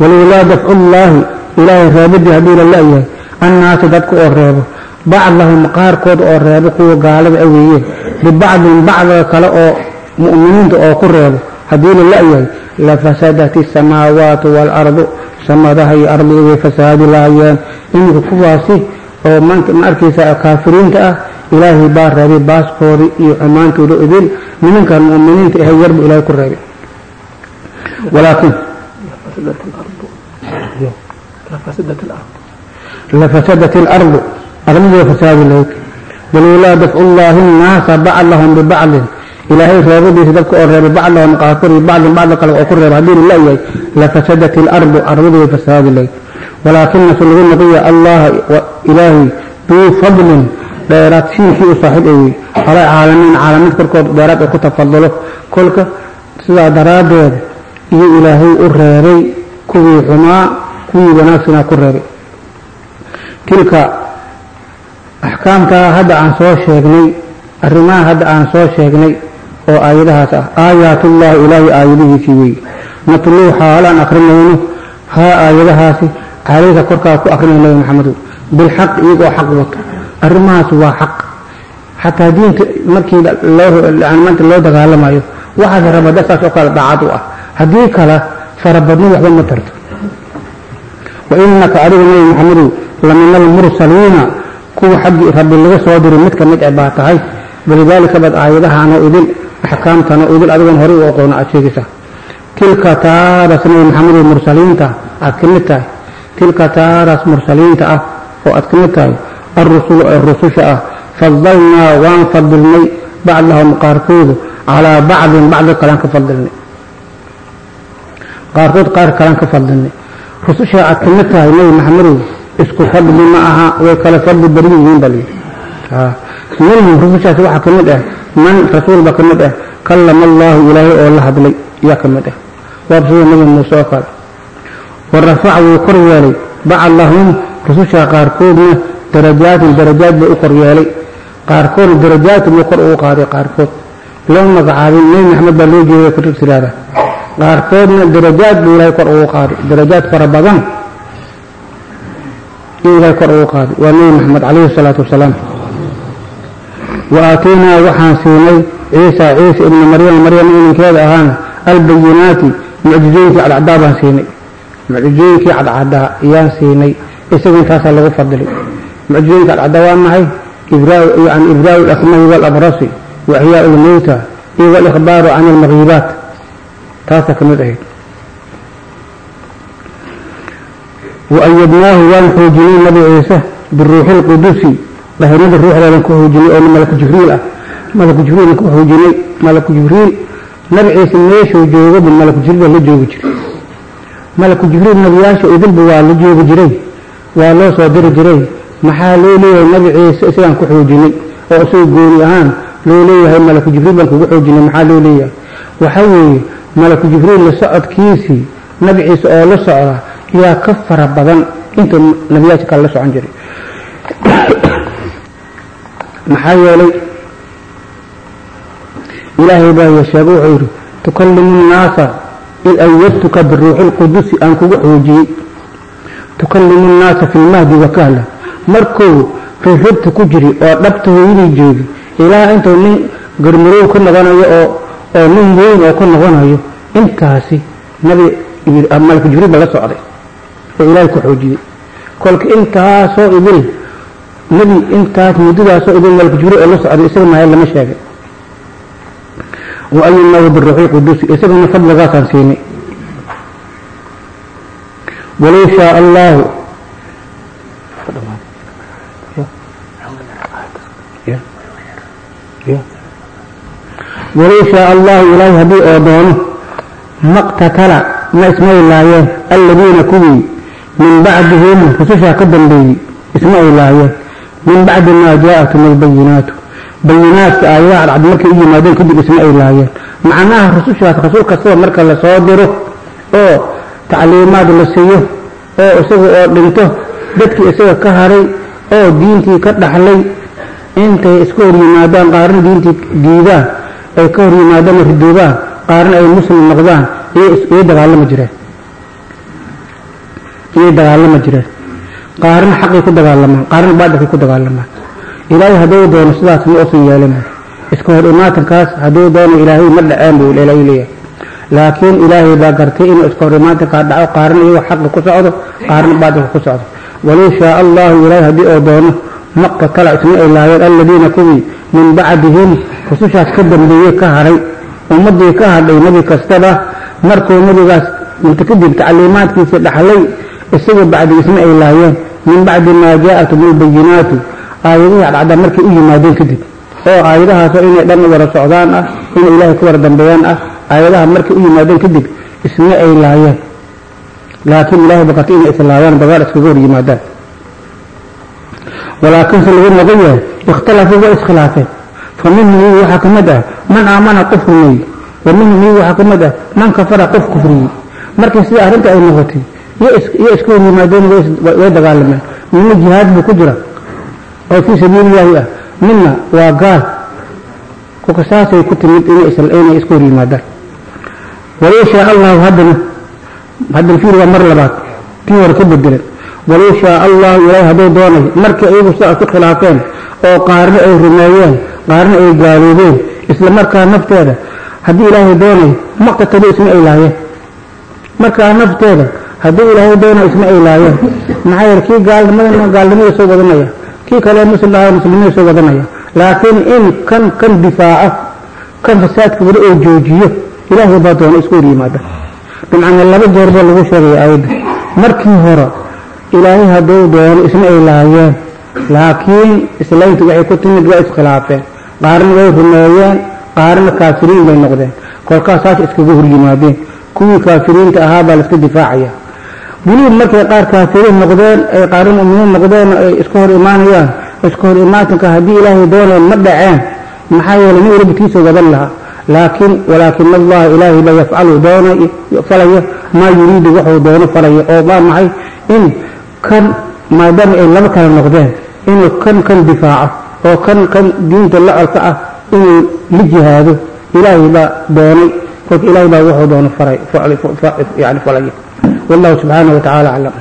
Walowlaa dafcullaahi ilaahay reebadii hadduu la la-yahay annaasi dadka oo reebo. Bacdahum qaarkood oo reebo kuwa gaalada aweeye bibacdin bacdiga kale oo mu'miniinta oo ku reebo haddii la la-yahay lafasadat isamaawaatu waalardu samadaha iyo ardiga way fasaadi lahaayeen. Iminka kuwaasi oo ma arkaysa kaafiriinta ah ilaahay baa reebay baaskoodii iyo xumaantooda idin nimankan mu'miniinta ahay yarbu ilaahay ku reebay walaakin lafasadat ilardu ardiga fasaadi lahayd. Walowlaa dafcu llaahi nnaasa bacdahum bibacdin ilaahay reebadiisa dadka oo reebay bacdahum qaarkood iyo bacdin bacda kale oo ku reeba haddii la la-yahay lafasadat ilardu ardiga way fasaadi lahayd walaakinase lagu noqiya allaha ilaahay duu fadlin dheeraad siinkii u saaxiib awey ala caalamiin caalamiid korkood dheeraad oo ku tafadulo kolka sidaa daraaddeed iyo ilaahay u reebay kuwii xumaa kuwii wanaagsanaa ku reebay. Tilka axkaamtaa hadda aan soo sheegnay arrimaha hadda aan soo sheegnay oo aayadahaas ah. Aayaatullaahi ilaahay aayadihiisii wey natluu xaalaan akrinayno. Haa aayadahaasi. Calayka korkaa ku akrinay nabi maxamedu. Bilxaq iyagoo xaq wato arrimahaas waa xaq. Xataa diinta markii maanta loo dagaalamayo waxaas rabada saas oo kale daacad u ah. Haddii kale farabadni waxba ma tarto. Wa adigu nabi maxamedow lamina almursaliina kuwa xaggii rabbi laga soo diray mid ka mid eh baa tahay. Walidaalika baad aayadahaanoo idil axkaamtana ogol adigoon horey u aqoon aad sheegaysaa. Tilka taadaas nebi maxamedo mursaliinta aad ka mid tahay. Tilka taadaas mursaliinta ah oo aad ka mid tahay alrusulu ee rususha ah fadalnaa waan fadilnay bacdahum qaarkoodu calaa bacdin bacdi kalaan ka fadilnay qaarkood qaar kalaan ka fadilnay rususha aad ka mid tahay nebi maxamedow isku fadli ma aha way kala fadli badan yihiin baa layidhi rusushaasi waxaa ka mid ah man rasuul baa ka mid ah kallama allaahu ilaahay oo la hadlay yaa ka mid ah. Waaba sida nabi muuse oo kale. Wa rafaca wuu kor yeelay bacad lahum rususha qaarkoodna darajaatin darajaad buu u kor yeelay. Qaarkoodna darajaatin buu kor ugu qaaday qaarkood. Loo magacaabay nebi maxamed baa loo jeeday kutub tiraada qaarkoodna darajaad buu ilahay kor ugu qaaday darajaad fara badan in ilahay kor ugu qaaday. Waa nebi maxamed calayhi salaatu wasalaam. wa aataynaa waxaan siinay ciisa ciisa ibni maryam maryam ininkeeda ahaana albayinaati mucjizooyinkii cadcadaa baan siinay mucjizooyinkii cadcadaa ayaan siinay isagu intaasaa lagu fadilay معجزين العدوان معي إبراء عن إبراء الأكمه والأبرص وإحياء الموتى والإخبار عن المغيبات تاسا كمده وأيدناه وانحوجني النبي عيسى بالروح القدسي bahirada ruuxdoodan ku hoojinay oo malaku jibriil ah. Malaku jibriil ku hoojinay malaku jibriil nabi ciise meeshuu joogo bin malaku jibriil la joogi jiray. Malaku jibriil nabiyaasha idilba waa la joogi jiray waa loo soo diri jiray. Maxaa loo leeyahay nabi ciise isagaan ku xoojinay? Oo isagoo gooni ahaan loo leeyahay malaku jibriil baan kugu xoojinay maxaa loo leeyahay? Waxaa weeye malaku jibriil la socodkiisii nabi ciise oo la socda yaa ka fara badan inta nabiyaasha kale la socon jiray maxaa yeelay ilaahay baa yeesheega wuxuu yidhi tukallimu nnaasa id ayadtuka biruuxi lqudusi aan kugu xoojiyey. Tukallimu nnaasa fi lmahdi wakahla markuu rirribta ku jiri oo dhabta hooyadii joogi ilaa intuu nin garmarow ka noqonayo oo oo nin weyn oo ka noqonayo intaasi nabi malku jibriil ba la socday oo ilaahay ku xoojiyey. Kolka intaasoo idil nebi intaas muddadaasoo idil malku jibriil oo la socday isaga mahay lama sheegay. Wa ayunahu biruuxi qudusi isagana fadligaasaan siinay. Walow shaa allahu walow shaa allahu ilaahay haddii oo doono maqtatala ma isma ilaayeen alladiina kuwii min bacdihim rusushaa ka dambeeyey isma ilaayeen min bacdi maa jaaءatum albayinaatu bayinaadka aayadaha cadcad markay u yimaadeen kadib isma ay laayeen macnaha rusushaas rasuul kastaba marka la soo diro oo tacliimaad la siiyo oo isaga oo dhinto dadkii isaga ka haray oo diintii ka dhaxlay intay iska hor yimaadaan qaarna diintii diidaan ay ka hor yimaadaan ridoobaan qaarna ay muslim noqdaan iyay dagaalama jireen iyay dagaalama jireen qaarna xaqay ku dagaalamaan qaarna baadilkay ku dagaalamaan ilaahay hadduu doono sidaas ma usan yeelin iska hor imaatankaas hadduu doono ilaahay ma dhaceen buu ilaahay leeyahay. Laakiin ilaahay baa gartay inuu iska hor imaatankaa dhaco qaarna iyagoo xaqa ku socdo qaarna baadilka ku socdo. Walow shaa allahu ilaahay haddii oo doono maqtatala isma ay laayeen aladiina kuwii min bacdihim rusushaas ka dambeeyey ka haray. Ummadii ka hadhay nebi kastaba markuu nebigaas inta kadib tacliimaadkiisa dhaxlay isaga bacdi isma ay laayeen min bacdi maa jaa-atum albayinaatu aayadihii cadcadda markay u yimaadeen kadib oo aayadahaasoo inay dhan wada socdaan ah inay ilaahay ku wada dambeeyaan ah aayadaha markay u yimaadeen kadib isma ay laayeen. Laakiin ilahay baqatay inay islaayaan dagaal iskaga hor yimaadaan. Walaakinse lagu noqon yahay ikhtalafuu waa iskhilaafeen. Fa minhum iyagu waxaa ka mid ah man aamana qof rumeeyey. Wa minhum iyagu waxaa ka mid ah man kafara qof kufriyey. Markii sida arrinta ay noqotay iyo iska hor way dagaalameen midna jihaad buu ku jira. Oo fii sabiilillaahi ah. Midna waa gaal. Kolka saasay ku timid inay iska hor yimaadaan walow shaa allahu haddana haddana fiil waa mar labaad. Tii hore ka bedelan walow shaa allahu ilaahay hadduu doonay markii iyagu sidaa isku khilaafeen oo qaarna ay rumeeyeen qaarna ay gaaloobeen isla markaa nafteeda haddii ilaahay doonay maqtatalo isma ay laayeen markaa nafteeda haddii ilaahay doonay isma ay laayeen maxaa yeele kii gaalnimadana gaalnimada soo wadanaya kii kale muslim ahaa muslimnimada soo wadanaya. Laakiin in kan kan difaaco kan fasaadka weli oo joojiyo ilaahay baa doona isku hor yimaada. Bimacnaa laba jeer baa lagu sheegaya aayadda. Markii hore ilaahay hadduu doono isma ay laayeen laakiin islayntu waxay ku timid waa iskhilaafeen. Qaarna way rumeeyeen qaarna kaafiriin bay noqdeen. Kolkaas saas iskaga hor yimaadeen. Kuwii kaafiriinta ahaa baa laiska difaacaya weliba markay qaar kaafiriin noqdeen ay qaarna muminiin noqdeen ay iska hor imaanayaan iska hor imaatanka haddii ilaahay dooneen ma dhaceen maxaa yeelay waliba tiisa wadan lahaa. Laakiin walaakin allaha ilaahay ba yafcalu doona falaya maa yuriidu wuxuu doono falaya oo maa maxay? In kan maadaama ay laba kala noqdeen inuu kan kan difaaco oo kan kan diinta la alka ah inuu la jihaado ilaahay baa doonay. Kolka ilaahay baa wuxuu doono faray والله سبحانه وتعالى أعلم.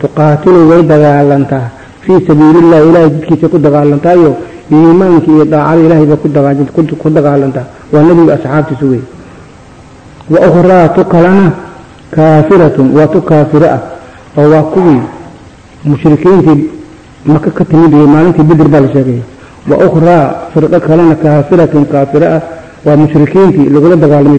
Tuqaatilu way dagaalantaa. Fii sabiilillahi ilaahay jidkiisa ku dagaalantaayo iimaanka iyo daacada ilaahay bay ku dagaalantaa. Waa nebiga asxaabtiisu wey. Wa ukhraa tu kalena kaafiratun waa tu kaafiro ah. Oo waa kuwii mushrikiintii maka ka timid maalintii bedir baa la sheegaya wa ukhraa firqo kalena kaafiratun kaafiro ah. Waa mushrikiintii lagula dagaalamay